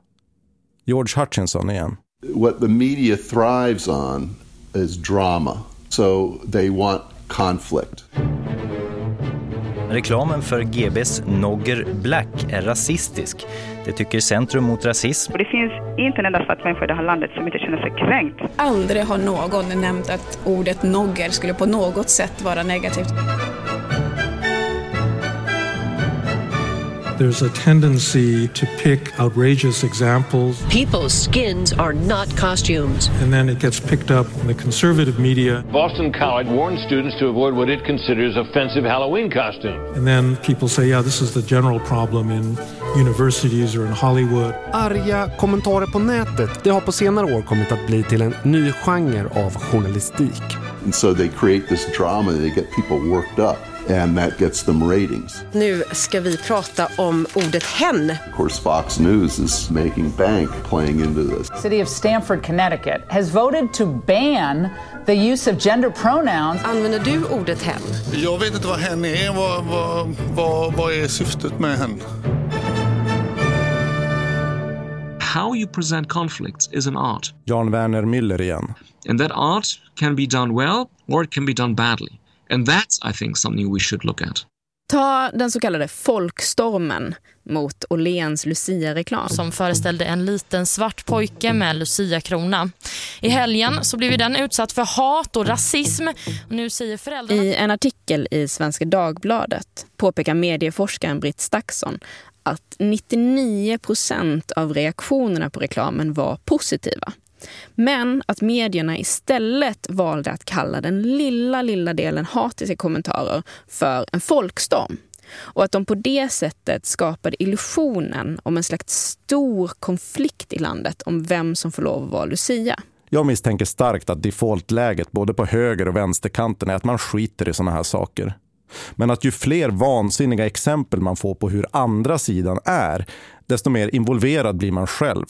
George Hutchinson igen. What the media thrives on is drama. So they want conflict. Reklamen för GBs Nogger Black är rasistisk. Det tycker Centrum mot rasism. Och det finns inte en enda svart människa i det här landet som inte känner sig kränkt. Aldrig har någon nämnt att ordet nogger skulle på något sätt vara negativt. There's a tendency to pick outrageous examples. People's skins are not costumes. And then it gets picked up in the conservative media. Boston College warns students to avoid what it considers offensive Halloween costumes. And then people say, yeah, this is the general problem in universities or in Hollywood. Arga kommentarer på nätet, det har på senare år kommit att bli till en ny genre av journalistik. And so they create this drama, they get people worked up. And that gets them ratings. Nu ska vi prata om ordet hen. Of course, Fox News is making bank playing into this. City of Stamford, Connecticut has voted to ban the use of gender pronouns. Använder du ordet hen? Jag vet inte vad hen är. Vad, vad, vad, vad är syftet med hen? How you present conflicts is an art. Jan Werner Müller igen. And that art can be done well or it can be done badly. And that's, I think, something we should look at. Ta den så kallade folkstormen mot Åhléns Lucia-reklam. Som föreställde en liten svart pojke med Lucia-krona. I helgen så blev den utsatt för hat och rasism. Och nu säger föräldrarna... I en artikel i Svenska Dagbladet påpekar medieforskaren Britt Staxon att 99 procent av reaktionerna på reklamen var positiva. Men att medierna istället valde att kalla den lilla, lilla delen hatiska kommentarer för en folkstorm. Och att de på det sättet skapade illusionen om en slags stor konflikt i landet om vem som får lov att vara Lucia. Jag misstänker starkt att defaultläget både på höger och vänsterkanten är att man skiter i sådana här saker. Men att ju fler vansinniga exempel man får på hur andra sidan är, desto mer involverad blir man själv.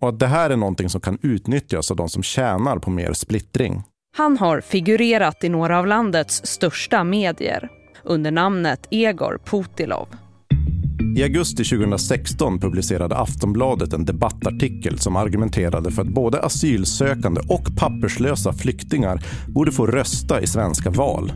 Och att det här är någonting som kan utnyttjas av de som tjänar på mer splittring. Han har figurerat i några av landets största medier under namnet Egor Putilov. I augusti 2016 publicerade Aftonbladet en debattartikel som argumenterade för att både asylsökande och papperslösa flyktingar borde få rösta i svenska val.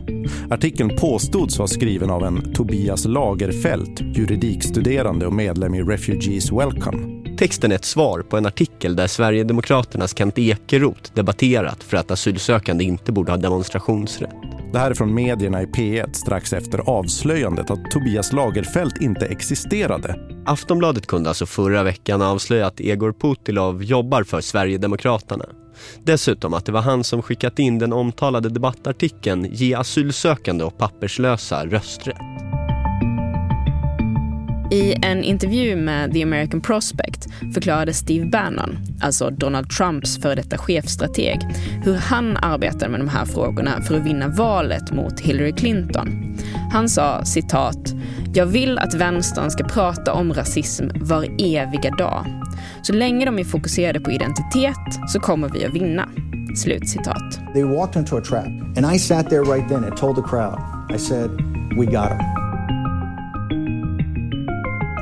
Artikeln påstods vara skriven av en Tobias Lagerfelt, juridikstuderande och medlem i Refugees Welcome. Texten är ett svar på en artikel där Sverigedemokraternas Kent Ekeroth debatterat för att asylsökande inte borde ha demonstrationsrätt. Det här är från medierna i P1 strax efter avslöjandet att Tobias Lagerfelt inte existerade. Aftonbladet kunde alltså förra veckan avslöja att Egor Putilov jobbar för Sverigedemokraterna. Dessutom att det var han som skickat in den omtalade debattartikeln Ge asylsökande och papperslösa rösträtt. I en intervju med The American Prospect förklarade Steve Bannon, alltså Donald Trumps före detta chefstrateg, hur han arbetar med de här frågorna för att vinna valet mot Hillary Clinton. Han sa citat “Jag vill att vänstern ska prata om rasism var eviga dag. Så länge de är fokuserade på identitet så kommer vi att vinna.” Slut citat. They walked into a trap and I sat there right then and told the crowd, I said, we got them.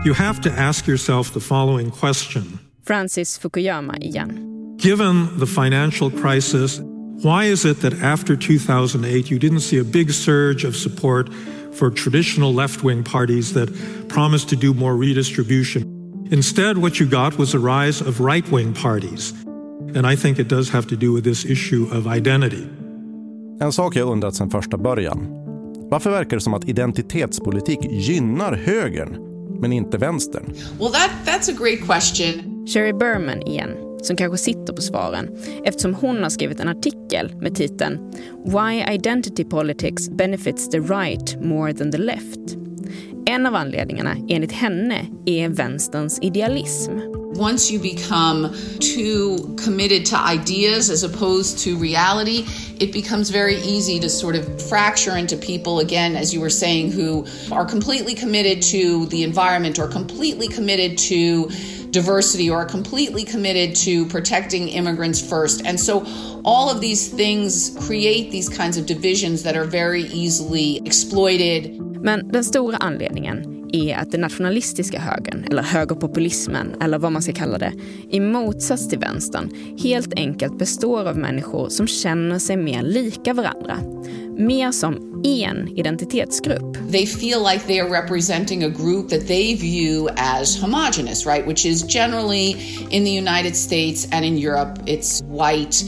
You have to ask yourself the following question. Francis Fukuyama igen. Given the financial crisis, why is it that after 2008 you didn't see a big surge of support for traditional left-wing parties that promised to do more redistribution? Instead, what you got was a rise of right-wing parties. And I think it does have to do with this issue of identity. En sak jag undrat sedan första början. Varför verkar det som att identitetspolitik gynnar högern men inte vänstern? Well, that, that's a great question. Sherry Berman igen, som kanske sitter på svaren eftersom hon har skrivit en artikel med titeln Why Identity Politics Benefits the Right More than the Left. En av anledningarna, enligt henne, är vänsterns idealism. Once you become too committed to ideas as opposed to reality, it becomes very easy to sort of fracture into people, again, as you were saying, who are completely committed to the environment or completely committed to diversity or completely committed to protecting immigrants first. And so all of these things create these kinds of divisions that are very easily exploited. Men den stora anledningen är att den nationalistiska högern, eller högerpopulismen, eller vad man ska kalla det, i motsats till vänstern, helt enkelt består av människor som känner sig mer lika varandra. Mer som en identitetsgrupp. They feel like they are representing a group that they view as homogenous, right? Which is generally in the United States and in Europe, it's white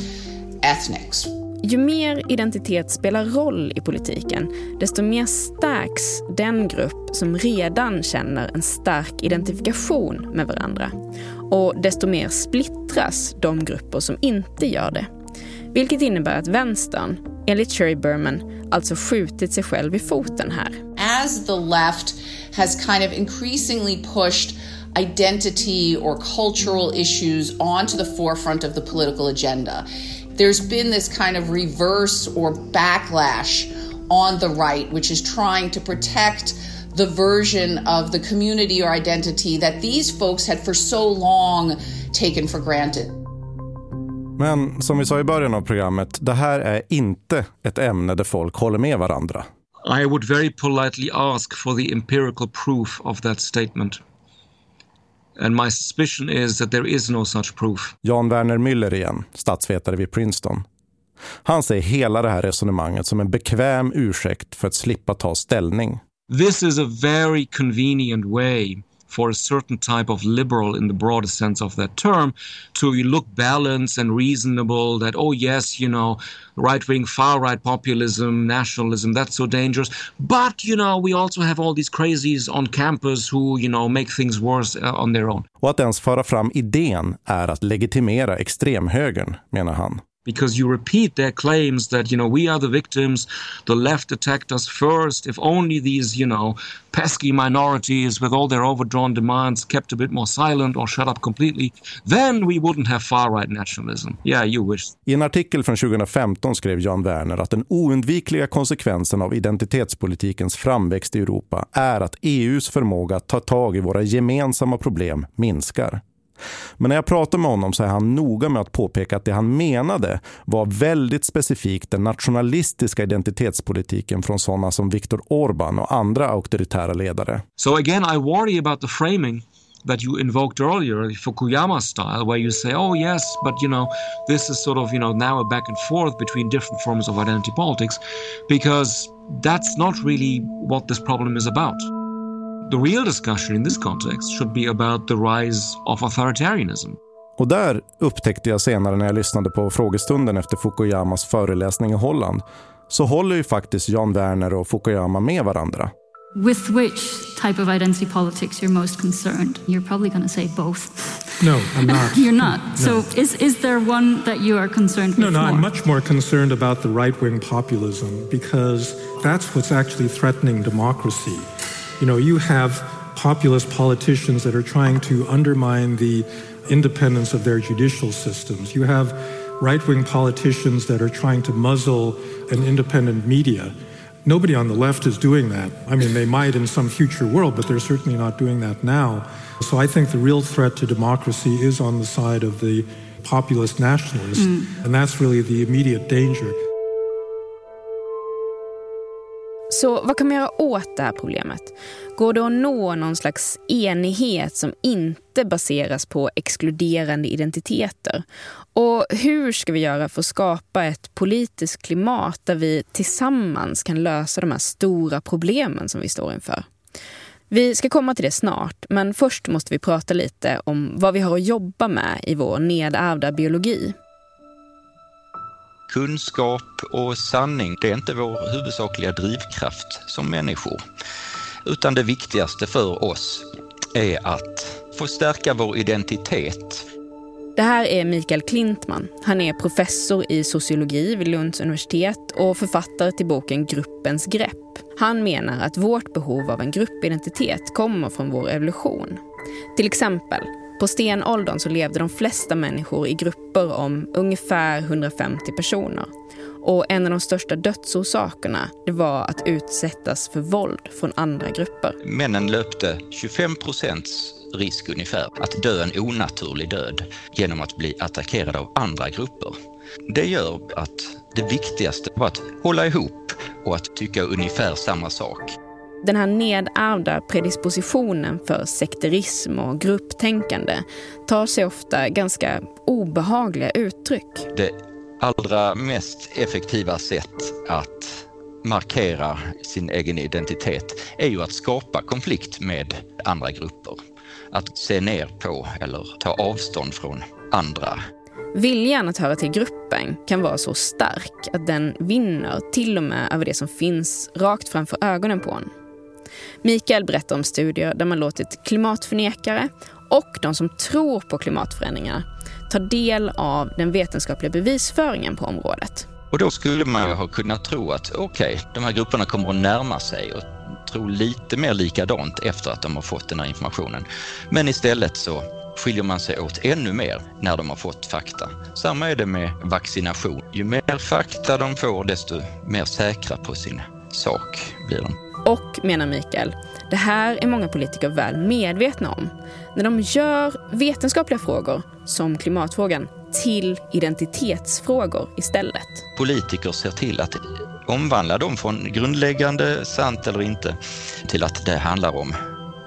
ethnics. Ju mer identitet spelar roll i politiken, desto mer stärks den grupp som redan känner en stark identifikation med varandra. Och desto mer splittras de grupper som inte gör det. Vilket innebär att vänstern, enligt Sherry Berman, alltså skjutit sig själv i foten här. As the left has kind of increasingly pushed identity or cultural issues onto the forefront of the political agenda there's been this kind of reverse or backlash on the right, which is trying to protect the version of the community or identity that these folks had for so long taken for granted. Men som vi sa i början av programmet, det här är inte ett ämne där folk håller med varandra. I would very politely ask for the empirical proof of that statement. And my suspicion is that there is no such proof. Jan Werner Müller igen, statsvetare vid Princeton. Han ser hela det här resonemanget som en bekväm ursäkt för att slippa ta ställning. This is a very convenient way for a certain type of liberal in the broadest sense of that term to look balanced and reasonable that oh yes you know right wing far right populism nationalism that's so dangerous but you know we also have all these crazies on campus who you know make things worse uh, on their own. Och att ens föra fram idén är att legitimera extremhögern menar han. Because you repeat their claims that you know we are the victims the left attacked us first. If only these you know pesky minorities with all their overdrawn demands kept a bit more silent or shut up completely then we wouldn't have far right nationalism. Yeah you wish. I en artikel från 2015 skrev Jan Werner att den oundvikliga konsekvensen av identitetspolitikens framväxt i Europa är att EUs förmåga att ta tag i våra gemensamma problem minskar. Men när jag pratar med honom så är han noga med att påpeka att det han menade var väldigt specifikt den nationalistiska identitetspolitiken från sådana som Viktor Orbán och andra auktoritära ledare. So again I worry about the framing that you invoked earlier, Fukuyama style, where you say, oh, yes, but you know, this is sort of, you know, now a back and forth between different forms of identity politics, because that's not really what this problem is about. The real discussion in this context should be about the rise of authoritarianism. Och där upptäckte jag senare när jag lyssnade på frågestunden efter Fukuyamas föreläsning i Holland så håller ju faktiskt Jan Werner och Fukuyama med varandra. With which type of identity politics you're most concerned? You're probably going to say both. No, I'm not. you're not. No. So is, is there one that you are concerned no, with no, more? I'm much more concerned about the right wing populism because that's what's actually threatening democracy. You know, you have populist politicians that are trying to undermine the independence of their judicial systems. You have right wing politicians that are trying to muzzle an independent media. Nobody on the left is doing that. I mean, they might in some future world, but they're certainly not doing that now. So I think the real threat to democracy is on the side of the populist nationalists, Mm. and that's really the immediate danger. Så vad kan man göra åt det här problemet? Går det att nå någon slags enighet som inte baseras på exkluderande identiteter? Och hur ska vi göra för att skapa ett politiskt klimat där vi tillsammans kan lösa de här stora problemen som vi står inför? Vi ska komma till det snart, men först måste vi prata lite om vad vi har att jobba med i vår nedärvda biologi. Kunskap och sanning, det är inte vår huvudsakliga drivkraft som människor. Utan det viktigaste för oss är att få stärka vår identitet. Det här är Mikael Klintman. Han är professor i sociologi vid Lunds universitet och författare till boken Gruppens grepp. Han menar att vårt behov av en gruppidentitet kommer från vår evolution. Till exempel, på stenåldern så levde de flesta människor i grupper om ungefär 150 personer. Och en av de största dödsorsakerna det var att utsättas för våld från andra grupper. Männen löpte 25 procents risk ungefär att dö en onaturlig död genom att bli attackerade av andra grupper. Det gör att det viktigaste var att hålla ihop och att tycka ungefär samma sak. Den här nedärvda predispositionen för sekterism och grupptänkande tar sig ofta ganska obehagliga uttryck. Det allra mest effektiva sätt att markera sin egen identitet är ju att skapa konflikt med andra grupper. Att se ner på eller ta avstånd från andra. Viljan att höra till gruppen kan vara så stark att den vinner till och med över det som finns rakt framför ögonen på en. Mikael berättar om studier där man låtit klimatförnekare och de som tror på klimatförändringar ta del av den vetenskapliga bevisföringen på området. Och då skulle man ha kunnat tro att okej, okay, de här grupperna kommer att närma sig och tro lite mer likadant efter att de har fått den här informationen. Men istället så skiljer man sig åt ännu mer när de har fått fakta. Samma är det med vaccination. Ju mer fakta de får, desto mer säkra på sin sak blir de. Och, menar Mikael, det här är många politiker väl medvetna om. När de gör vetenskapliga frågor, som klimatfrågan, till identitetsfrågor istället. Politiker ser till att omvandla dem från grundläggande sant eller inte till att det handlar om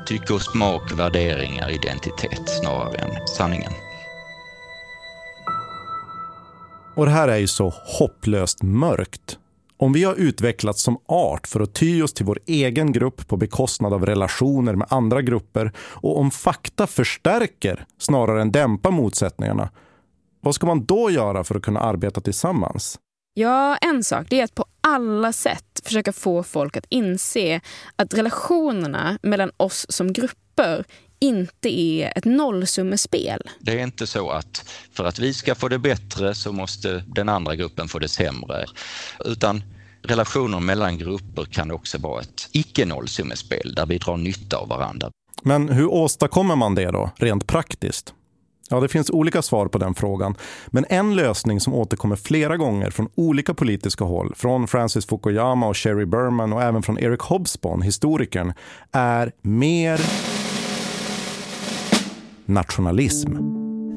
tycke och smak, värderingar, identitet snarare än sanningen. Och det här är ju så hopplöst mörkt. Om vi har utvecklats som art för att ty oss till vår egen grupp på bekostnad av relationer med andra grupper och om fakta förstärker snarare än dämpar motsättningarna, vad ska man då göra för att kunna arbeta tillsammans? Ja, en sak det är att på alla sätt försöka få folk att inse att relationerna mellan oss som grupper inte är ett nollsummespel. Det är inte så att för att vi ska få det bättre så måste den andra gruppen få det sämre. Utan relationer mellan grupper kan också vara ett icke-nollsummespel där vi drar nytta av varandra. Men hur åstadkommer man det då, rent praktiskt? Ja, det finns olika svar på den frågan. Men en lösning som återkommer flera gånger från olika politiska håll, från Francis Fukuyama och Sherry Berman och även från Eric Hobsbawm, historikern, är mer nationalism.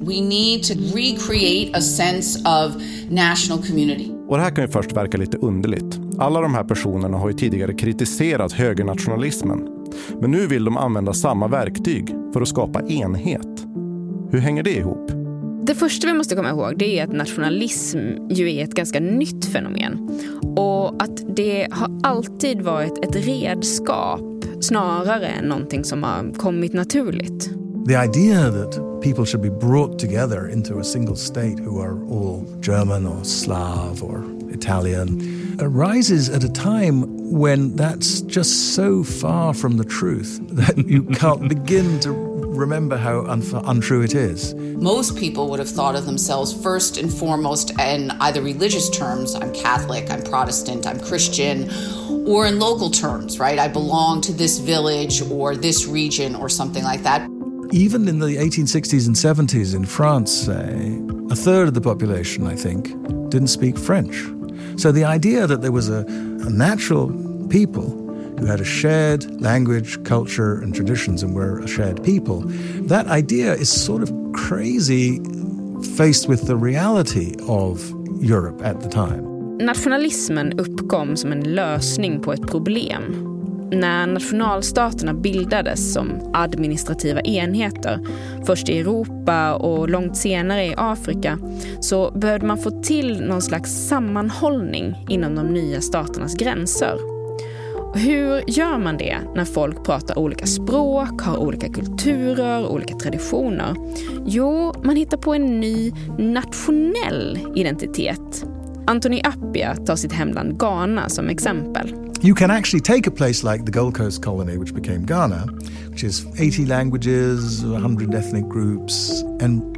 We need to recreate a sense of national community. Och det här kan ju först verka lite underligt. Alla de här personerna har ju tidigare kritiserat högernationalismen. Men nu vill de använda samma verktyg för att skapa enhet. Hur hänger det ihop? Det första vi måste komma ihåg det är att nationalism ju är ett ganska nytt fenomen. Och att det har alltid varit ett redskap snarare än någonting som har kommit naturligt. The idea that people should be brought together into a single state who are all German or Slav or Italian arises at a time when that's just so far from the truth that you can't begin to remember how untrue it is. Most people would have thought of themselves first and foremost in either religious terms I'm Catholic, I'm Protestant, I'm Christian, or in local terms, right? I belong to this village or this region or something like that. Even in the 1860s and 70s in France, say, a third of the population, I think, didn't speak French. So the idea that there was a, a natural people who had a shared language, culture, and traditions and were a shared people, that idea is sort of crazy faced with the reality of Europe at the time. Nationalismen uppkom som en lösning på ett problem när nationalstaterna bildades som administrativa enheter, först i Europa och långt senare i Afrika, så behövde man få till någon slags sammanhållning inom de nya staternas gränser. Hur gör man det när folk pratar olika språk, har olika kulturer, olika traditioner? Jo, man hittar på en ny nationell identitet. Anthony Appia tar sitt hemland Ghana som exempel. You can actually take a place like the Gold Coast colony, which became Ghana, which is 80 languages, 100 ethnic groups, and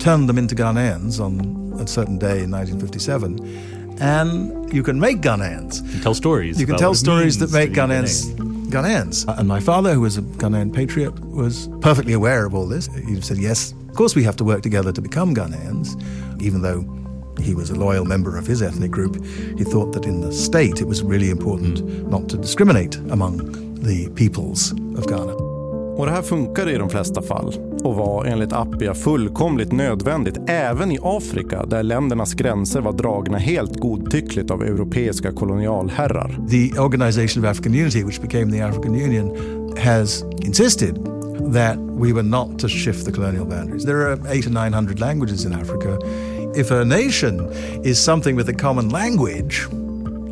turn them into Ghanaians on a certain day in 1957. And you can make Ghanaians. You tell stories. You can tell stories that make Ghanaians Ghanaians. Uh, and my father, who was a Ghanaian patriot, was perfectly aware of all this. He said, yes, of course we have to work together to become Ghanaians, even though he was a loyal member of his ethnic group. He thought that in the state it was really important not to discriminate among the peoples of Ghana. Och det här funkar i de flesta fall och var enligt Appia fullkomligt nödvändigt även i Afrika där ländernas gränser var dragna helt godtyckligt av europeiska kolonialherrar. The Organization of African Unity, which became the African Union, has insisted that we were not to shift the colonial boundaries. There are eight or nine hundred languages in Africa. If a nation is something with a common language,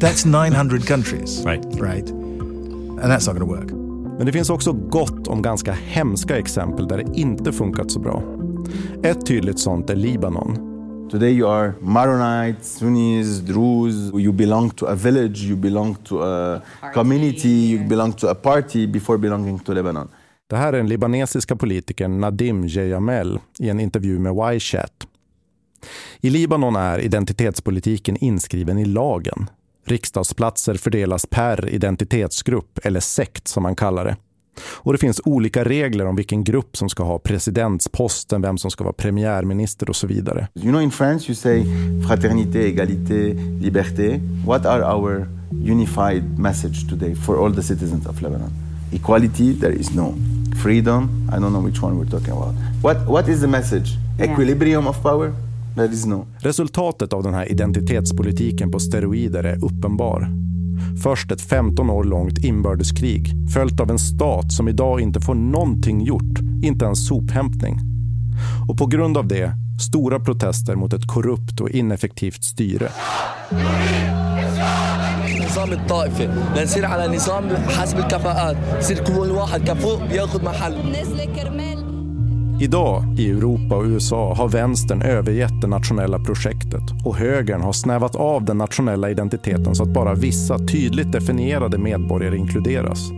that's 900 countries. Right. Right. And that's not going to work. Men det finns också gott om ganska hemska exempel där det inte funkat så bra. Ett tydligt sånt är Libanon. Today you are Maronites, Sunnis, Druze. You belong to a village, you belong to a community, you belong to a party before belonging to Lebanon. Det här är den libanesiska politikern Nadim Jeyamel i en intervju med Y-chat. I Libanon är identitetspolitiken inskriven i lagen. Riksdagsplatser fördelas per identitetsgrupp, eller sekt som man kallar det. Och det finns olika regler om vilken grupp som ska ha presidentsposten, vem som ska vara premiärminister och så vidare. You know in France you say fraternité, égalité, liberté. What are our unified message today for all the citizens of Lebanon? Equality, there is no. Freedom, I don't know which one we're talking about. What, what is the message? Equilibrium of power? There is no. Resultatet av den här identitetspolitiken på steroider är uppenbar. Först ett 15 år långt inbördeskrig följt av en stat som idag inte får någonting gjort, inte ens sophämtning. Och på grund av det stora protester mot ett korrupt och ineffektivt styre. نظام الطائفة لنصير على نظام حسب الكفاءات يصير كل واحد كفوق بياخذ محل Idag i Europa och USA har vänstern övergett det nationella projektet och högern har snävat av den nationella identiteten så att bara vissa tydligt definierade medborgare inkluderas.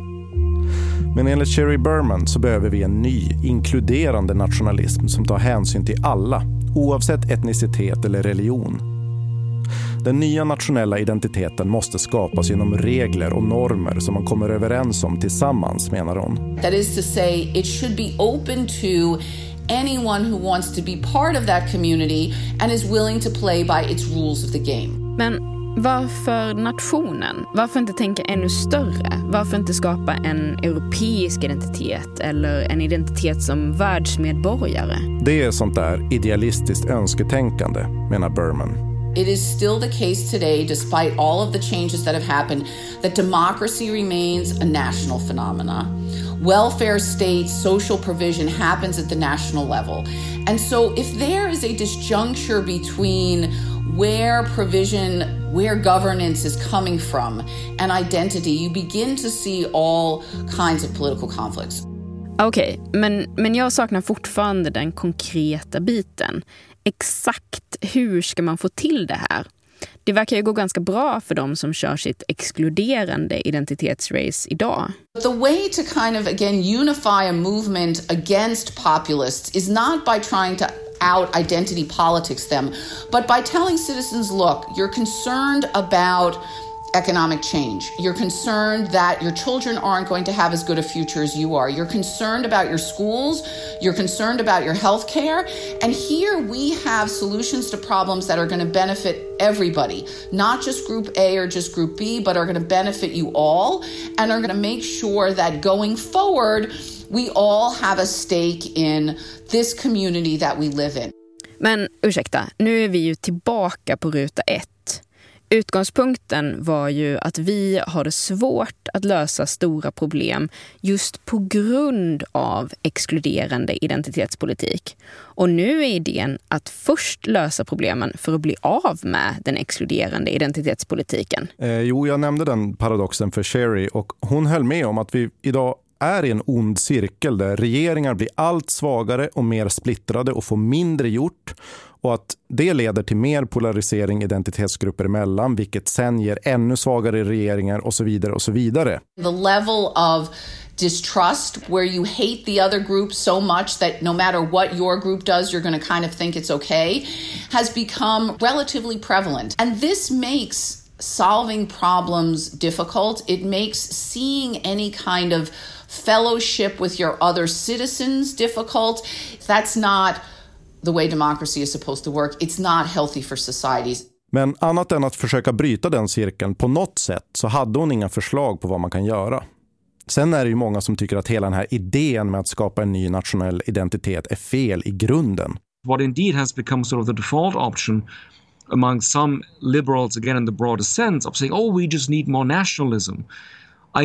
Men enligt Sherry Berman så behöver vi en ny, inkluderande nationalism som tar hänsyn till alla, oavsett etnicitet eller religion. Den nya nationella identiteten måste skapas genom regler och normer som man kommer överens om tillsammans, menar hon. That is to say, it should be open to anyone who wants to be part of that community and is willing to play by its rules of the game. Men varför nationen? Varför inte tänka ännu större? Varför inte skapa en europeisk identitet eller en identitet som världsmedborgare? Det är sånt där idealistiskt önsketänkande, menar Berman. It is still the case today, despite all of the changes that have happened, that democracy remains a national phenomena. Welfare state, social provision happens at the national level. And so, if there is a disjuncture between where provision, where governance is coming from, and identity, you begin to see all kinds of political conflicts. Okej, okay, men, men jag saknar fortfarande den konkreta biten. Exakt hur ska man få till det här? Det verkar ju gå ganska bra för dem som kör sitt exkluderande identitetsrace idag. The way to kind of again unify a movement against populists is not by trying to out identity politics them, but by telling citizens, look, you're concerned about economic change. You're concerned that your children aren't going to have as good a future as you are. You're concerned about your schools. You're concerned about your health care. And here we have solutions to problems that are going to benefit everybody, not just group A or just group B, but are going to benefit you all and are going to make sure that going forward, we all have a stake in this community that we live in. Men ursäkta, nu är vi ju tillbaka på ruta ett. Utgångspunkten var ju att vi har det svårt att lösa stora problem just på grund av exkluderande identitetspolitik. Och nu är idén att först lösa problemen för att bli av med den exkluderande identitetspolitiken. Eh, jo, jag nämnde den paradoxen för Sherry och hon höll med om att vi idag är i en ond cirkel där regeringar blir allt svagare och mer splittrade och får mindre gjort och att det leder till mer polarisering identitetsgrupper emellan, vilket sen ger ännu svagare regeringar och så vidare och så vidare. The level of distrust where you hate the other group so much that no matter what your group does you're going to kind of think it's okay has become relatively prevalent. And this makes solving problems difficult. It makes seeing any kind of fellowship with your other citizens difficult. That's not the way democracy is supposed to work. It's not healthy for societies. Men annat än att försöka bryta den cirkeln på något sätt så hade hon inga förslag på vad man kan göra. Sen är det ju många som tycker att hela den här idén med att skapa en ny nationell identitet är fel i grunden. What indeed has become sort of the default option among some liberals, again in the broader sense, of saying, oh, we just need more nationalism,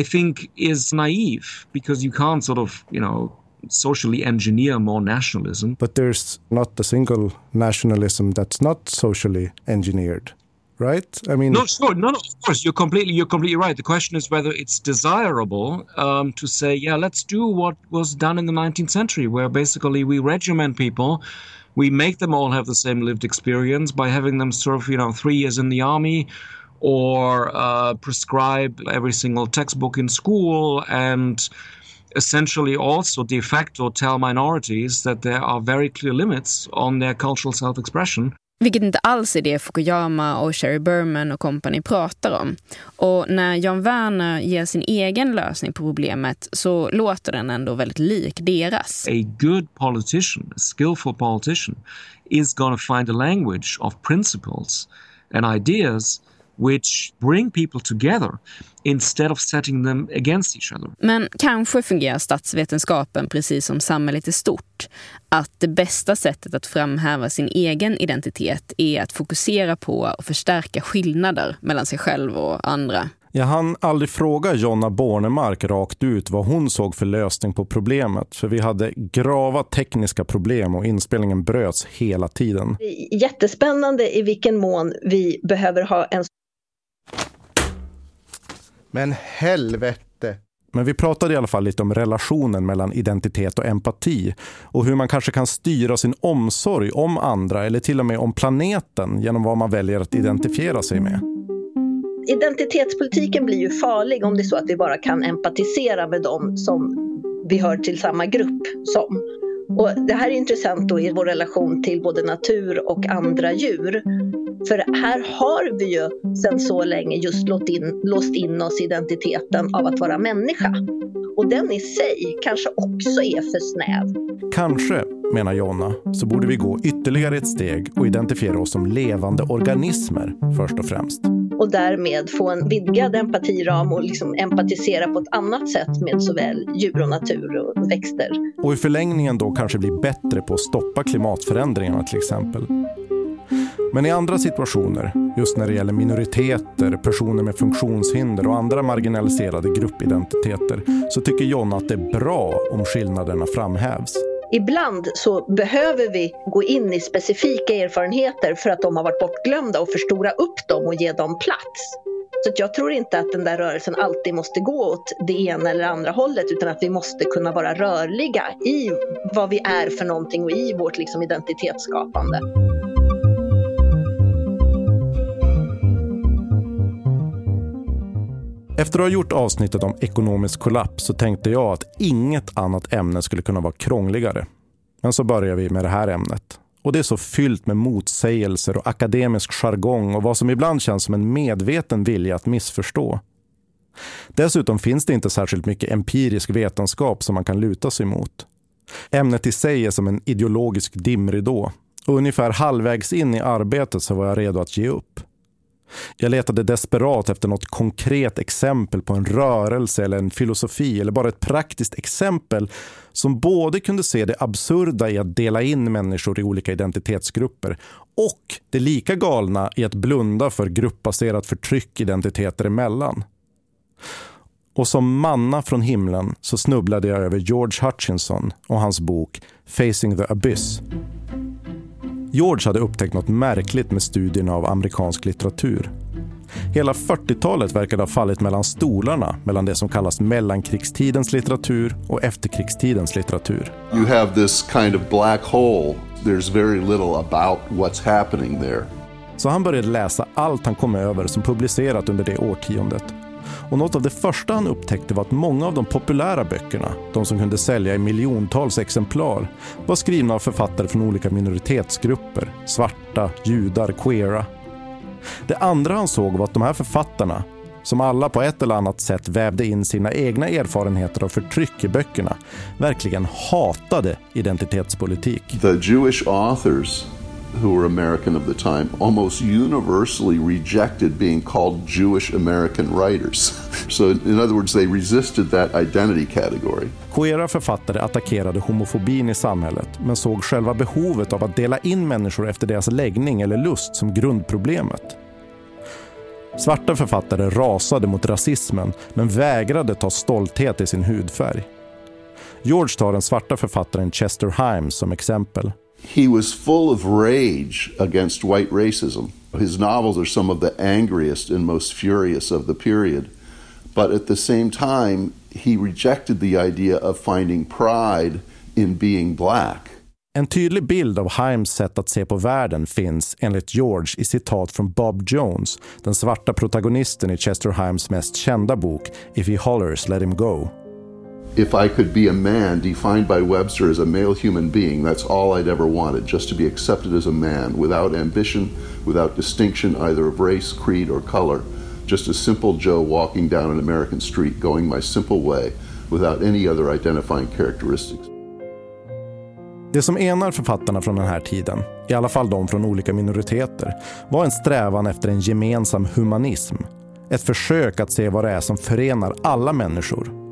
I think is naive because you can't sort of, you know, socially engineer more nationalism. But there's not a single nationalism that's not socially engineered. Right? I mean, no, sure, no, no. Of course, you're completely, you're completely right. The question is whether it's desirable um, to say, yeah, let's do what was done in the 19th century, where basically we regiment people, we make them all have the same lived experience by having them serve, you know, three years in the army, or uh, prescribe every single textbook in school, and essentially also de facto tell minorities that there are very clear limits on their cultural self-expression. Vilket inte alls är det Fukuyama och Sherry Berman och company pratar om. Och när Jan Werner ger sin egen lösning på problemet så låter den ändå väldigt lik deras. A good politician, a skillful politician, is to find a language of principles and ideas which bring people together instead of setting them against each other. Men kanske fungerar statsvetenskapen precis som samhället i stort. Att det bästa sättet att framhäva sin egen identitet är att fokusera på och förstärka skillnader mellan sig själv och andra. Jag hann aldrig fråga Jonna Bornemark rakt ut vad hon såg för lösning på problemet. För vi hade grava tekniska problem och inspelningen bröts hela tiden. Jättespännande i vilken mån vi behöver ha en men helvete. Men vi pratade i alla fall lite om relationen mellan identitet och empati och hur man kanske kan styra sin omsorg om andra eller till och med om planeten genom vad man väljer att identifiera sig med. Identitetspolitiken blir ju farlig om det är så att vi bara kan empatisera med dem som vi hör till samma grupp som. Och det här är intressant då i vår relation till både natur och andra djur. För här har vi ju sedan så länge just låst in, låst in oss i identiteten av att vara människa. Och den i sig kanske också är för snäv. Kanske, menar Jonna, så borde vi gå ytterligare ett steg och identifiera oss som levande organismer först och främst. Och därmed få en vidgad empatiram och liksom empatisera på ett annat sätt med såväl djur och natur och växter. Och i förlängningen då kanske bli bättre på att stoppa klimatförändringarna till exempel. Men i andra situationer, just när det gäller minoriteter, personer med funktionshinder och andra marginaliserade gruppidentiteter, så tycker Jonna att det är bra om skillnaderna framhävs. Ibland så behöver vi gå in i specifika erfarenheter för att de har varit bortglömda och förstora upp dem och ge dem plats. Så jag tror inte att den där rörelsen alltid måste gå åt det ena eller andra hållet utan att vi måste kunna vara rörliga i vad vi är för någonting och i vårt liksom identitetsskapande. Efter att ha gjort avsnittet om ekonomisk kollaps så tänkte jag att inget annat ämne skulle kunna vara krångligare. Men så börjar vi med det här ämnet. Och det är så fyllt med motsägelser och akademisk jargong och vad som ibland känns som en medveten vilja att missförstå. Dessutom finns det inte särskilt mycket empirisk vetenskap som man kan luta sig mot. Ämnet i sig är som en ideologisk dimridå och ungefär halvvägs in i arbetet så var jag redo att ge upp. Jag letade desperat efter något konkret exempel på en rörelse eller en filosofi eller bara ett praktiskt exempel som både kunde se det absurda i att dela in människor i olika identitetsgrupper och det lika galna i att blunda för gruppbaserat förtryck identiteter emellan. Och som manna från himlen så snubblade jag över George Hutchinson och hans bok Facing the Abyss George hade upptäckt något märkligt med studierna av amerikansk litteratur. Hela 40-talet verkade ha fallit mellan stolarna mellan det som kallas mellankrigstidens litteratur och efterkrigstidens litteratur. You have this kind of black hole. There's very little about what's happening there. Så han började läsa allt han kom över som publicerat under det årtiondet och något av det första han upptäckte var att många av de populära böckerna, de som kunde sälja i miljontals exemplar, var skrivna av författare från olika minoritetsgrupper, svarta, judar, queera. Det andra han såg var att de här författarna, som alla på ett eller annat sätt vävde in sina egna erfarenheter av förtryck i böckerna, verkligen hatade identitetspolitik. The Jewish authors who were American of the time almost universally rejected being called Jewish American writers. so, in other words, they resisted that identity category. Queera författare attackerade homofobin i samhället men såg själva behovet av att dela in människor efter deras läggning eller lust som grundproblemet. Svarta författare rasade mot rasismen men vägrade ta stolthet i sin hudfärg. George tar den svarta författaren Chester Himes som exempel. He was full of rage against white racism. His novels are some of the angriest and most furious of the period. But at the same time, he rejected the idea of finding pride in being black. En tydlig bild av Himes sätt att se på världen finns enligt George i citat från Bob Jones, den svarta protagonisten i Chester Himes mest kända bok If he hollers, let him go. If I could be a man defined by Webster as a male human being, that's all I'd ever wanted, just to be accepted as a man, without ambition, without distinction either of race, creed, or color. Just a simple Joe walking down an American street, going my simple way, without any other identifying characteristics. Det som enar författarna från den här tiden, i alla fall de från olika minoriteter, var en strävan efter en gemensam humanism. Ett försök att se vad det är som förenar alla människor.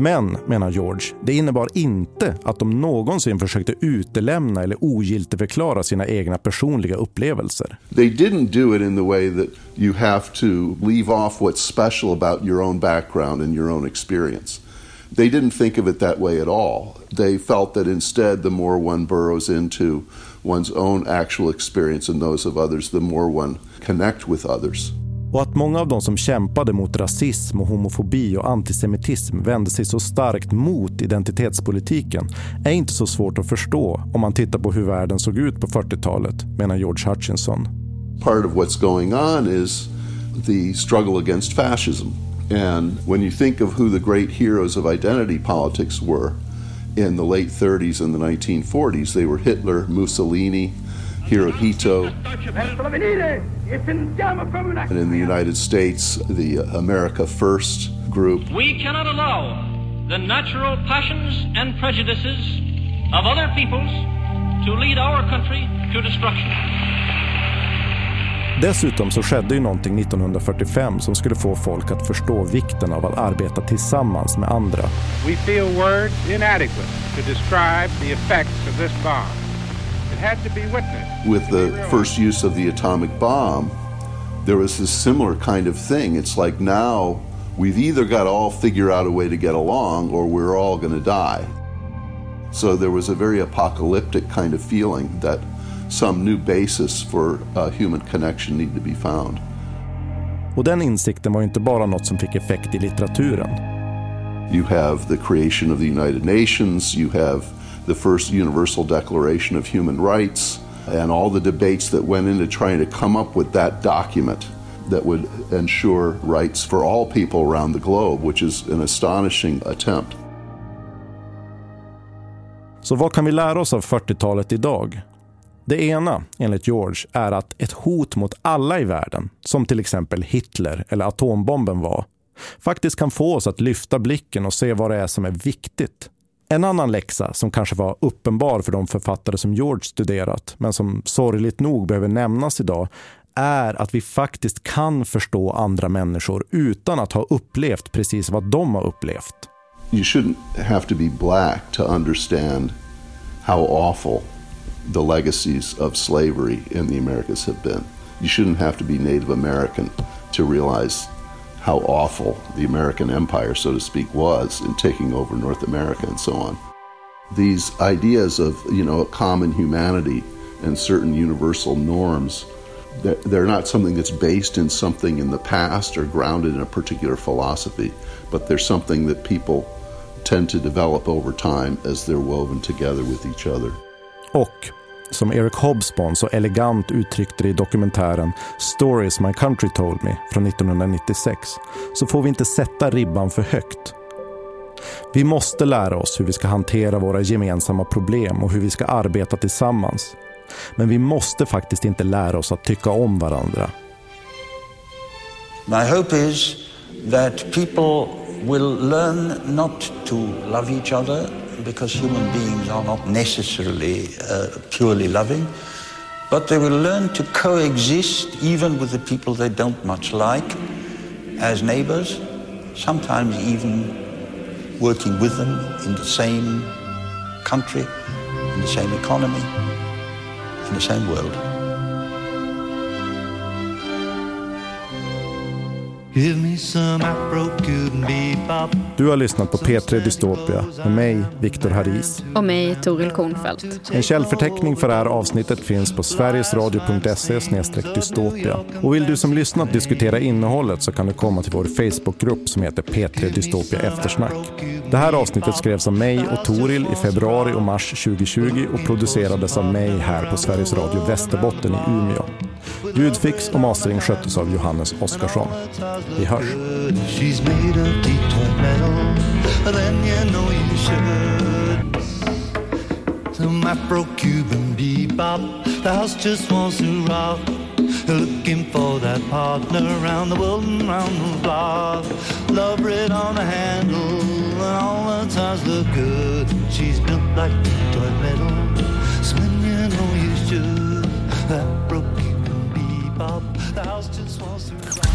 Men, menar George, det innebar inte att de någonsin försökte utelämna eller ogiltigförklara sina egna personliga upplevelser. They didn't do it in the way that you have to leave off what's special about your own background and your own experience. They didn't think of it that way at all. They felt that instead, the more one burrows into one's own actual experience and those of others, the more one connect with others. Och att många av de som kämpade mot rasism och homofobi och antisemitism vände sig så starkt mot identitetspolitiken är inte så svårt att förstå om man tittar på hur världen såg ut på 40-talet, menar George Hutchinson. Part of what's going on is the struggle against fascism. And when you think of who the great heroes of identity politics were in the late 30s and the 1940s, they were Hitler, Mussolini, Hirohito. And in the United States, the America First group. We cannot allow the natural passions and prejudices of other peoples to lead our country to destruction. Dessutom så skedde ju någonting 1945 som skulle få folk att förstå vikten av att arbeta tillsammans med andra. We feel words inadequate to describe the effects of this bomb. It had to be witnessed. With the first use of the atomic bomb, there was this similar kind of thing. It's like now we've either got to all figure out a way to get along or we're all going to die. So there was a very apocalyptic kind of feeling that some new basis for uh, human connection needed to be found. Och den insikten var inte bara något som fick effekt i litteraturen. You have the creation of the United Nations, you have the first universal declaration of human rights, and all the debates that went into trying to come up with that document that would ensure rights for all people around the globe, which is an astonishing attempt. Så vad kan vi lära oss av 40-talet idag? Det ena, enligt George, är att ett hot mot alla i världen, som till exempel Hitler eller atombomben var, faktiskt kan få oss att lyfta blicken och se vad det är som är viktigt. En annan läxa som kanske var uppenbar för de författare som George studerat, men som sorgligt nog behöver nämnas idag, är att vi faktiskt kan förstå andra människor utan att ha upplevt precis vad de har upplevt. You shouldn't have to be black to understand how awful the legacies of slavery in the Americas have been. You shouldn't have to be Native American to realize how awful the American empire, so to speak, was in taking over North America and so on. These ideas of, you know, a common humanity and certain universal norms, they're not something that's based in something in the past or grounded in a particular philosophy, but they're something that people tend to develop over time as they're woven together with each other. Och som Eric Hobsbawm så elegant uttryckte det i dokumentären Stories My Country Told Me från 1996 så får vi inte sätta ribban för högt. Vi måste lära oss hur vi ska hantera våra gemensamma problem och hur vi ska arbeta tillsammans. Men vi måste faktiskt inte lära oss att tycka om varandra. My hope is that people will learn not to love each other because human beings are not necessarily uh, purely loving, but they will learn to coexist even with the people they don't much like as neighbors, sometimes even working with them in the same country, in the same economy, in the same world. Du har lyssnat på P3 Dystopia med mig, Viktor Haris. Och mig, Toril Kornfeldt. En källförteckning för det här avsnittet finns på sverigesradio.se dystopia. Och vill du som lyssnat diskutera innehållet så kan du komma till vår Facebookgrupp som heter P3 Dystopia Eftersnack. Det här avsnittet skrevs av mig och Toril i februari och mars 2020 och producerades av mig här på Sveriges Radio Västerbotten i Umeå. Ljudfix och mastering sköttes av Johannes Oskarsson. Vi hörs. Looking for that partner around the world and round the block. Love red on the handle, and all the times look good. She's built like Detroit metal, so when you know you should.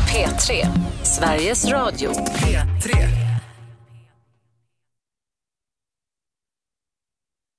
P3, Sveriges Radio. P3.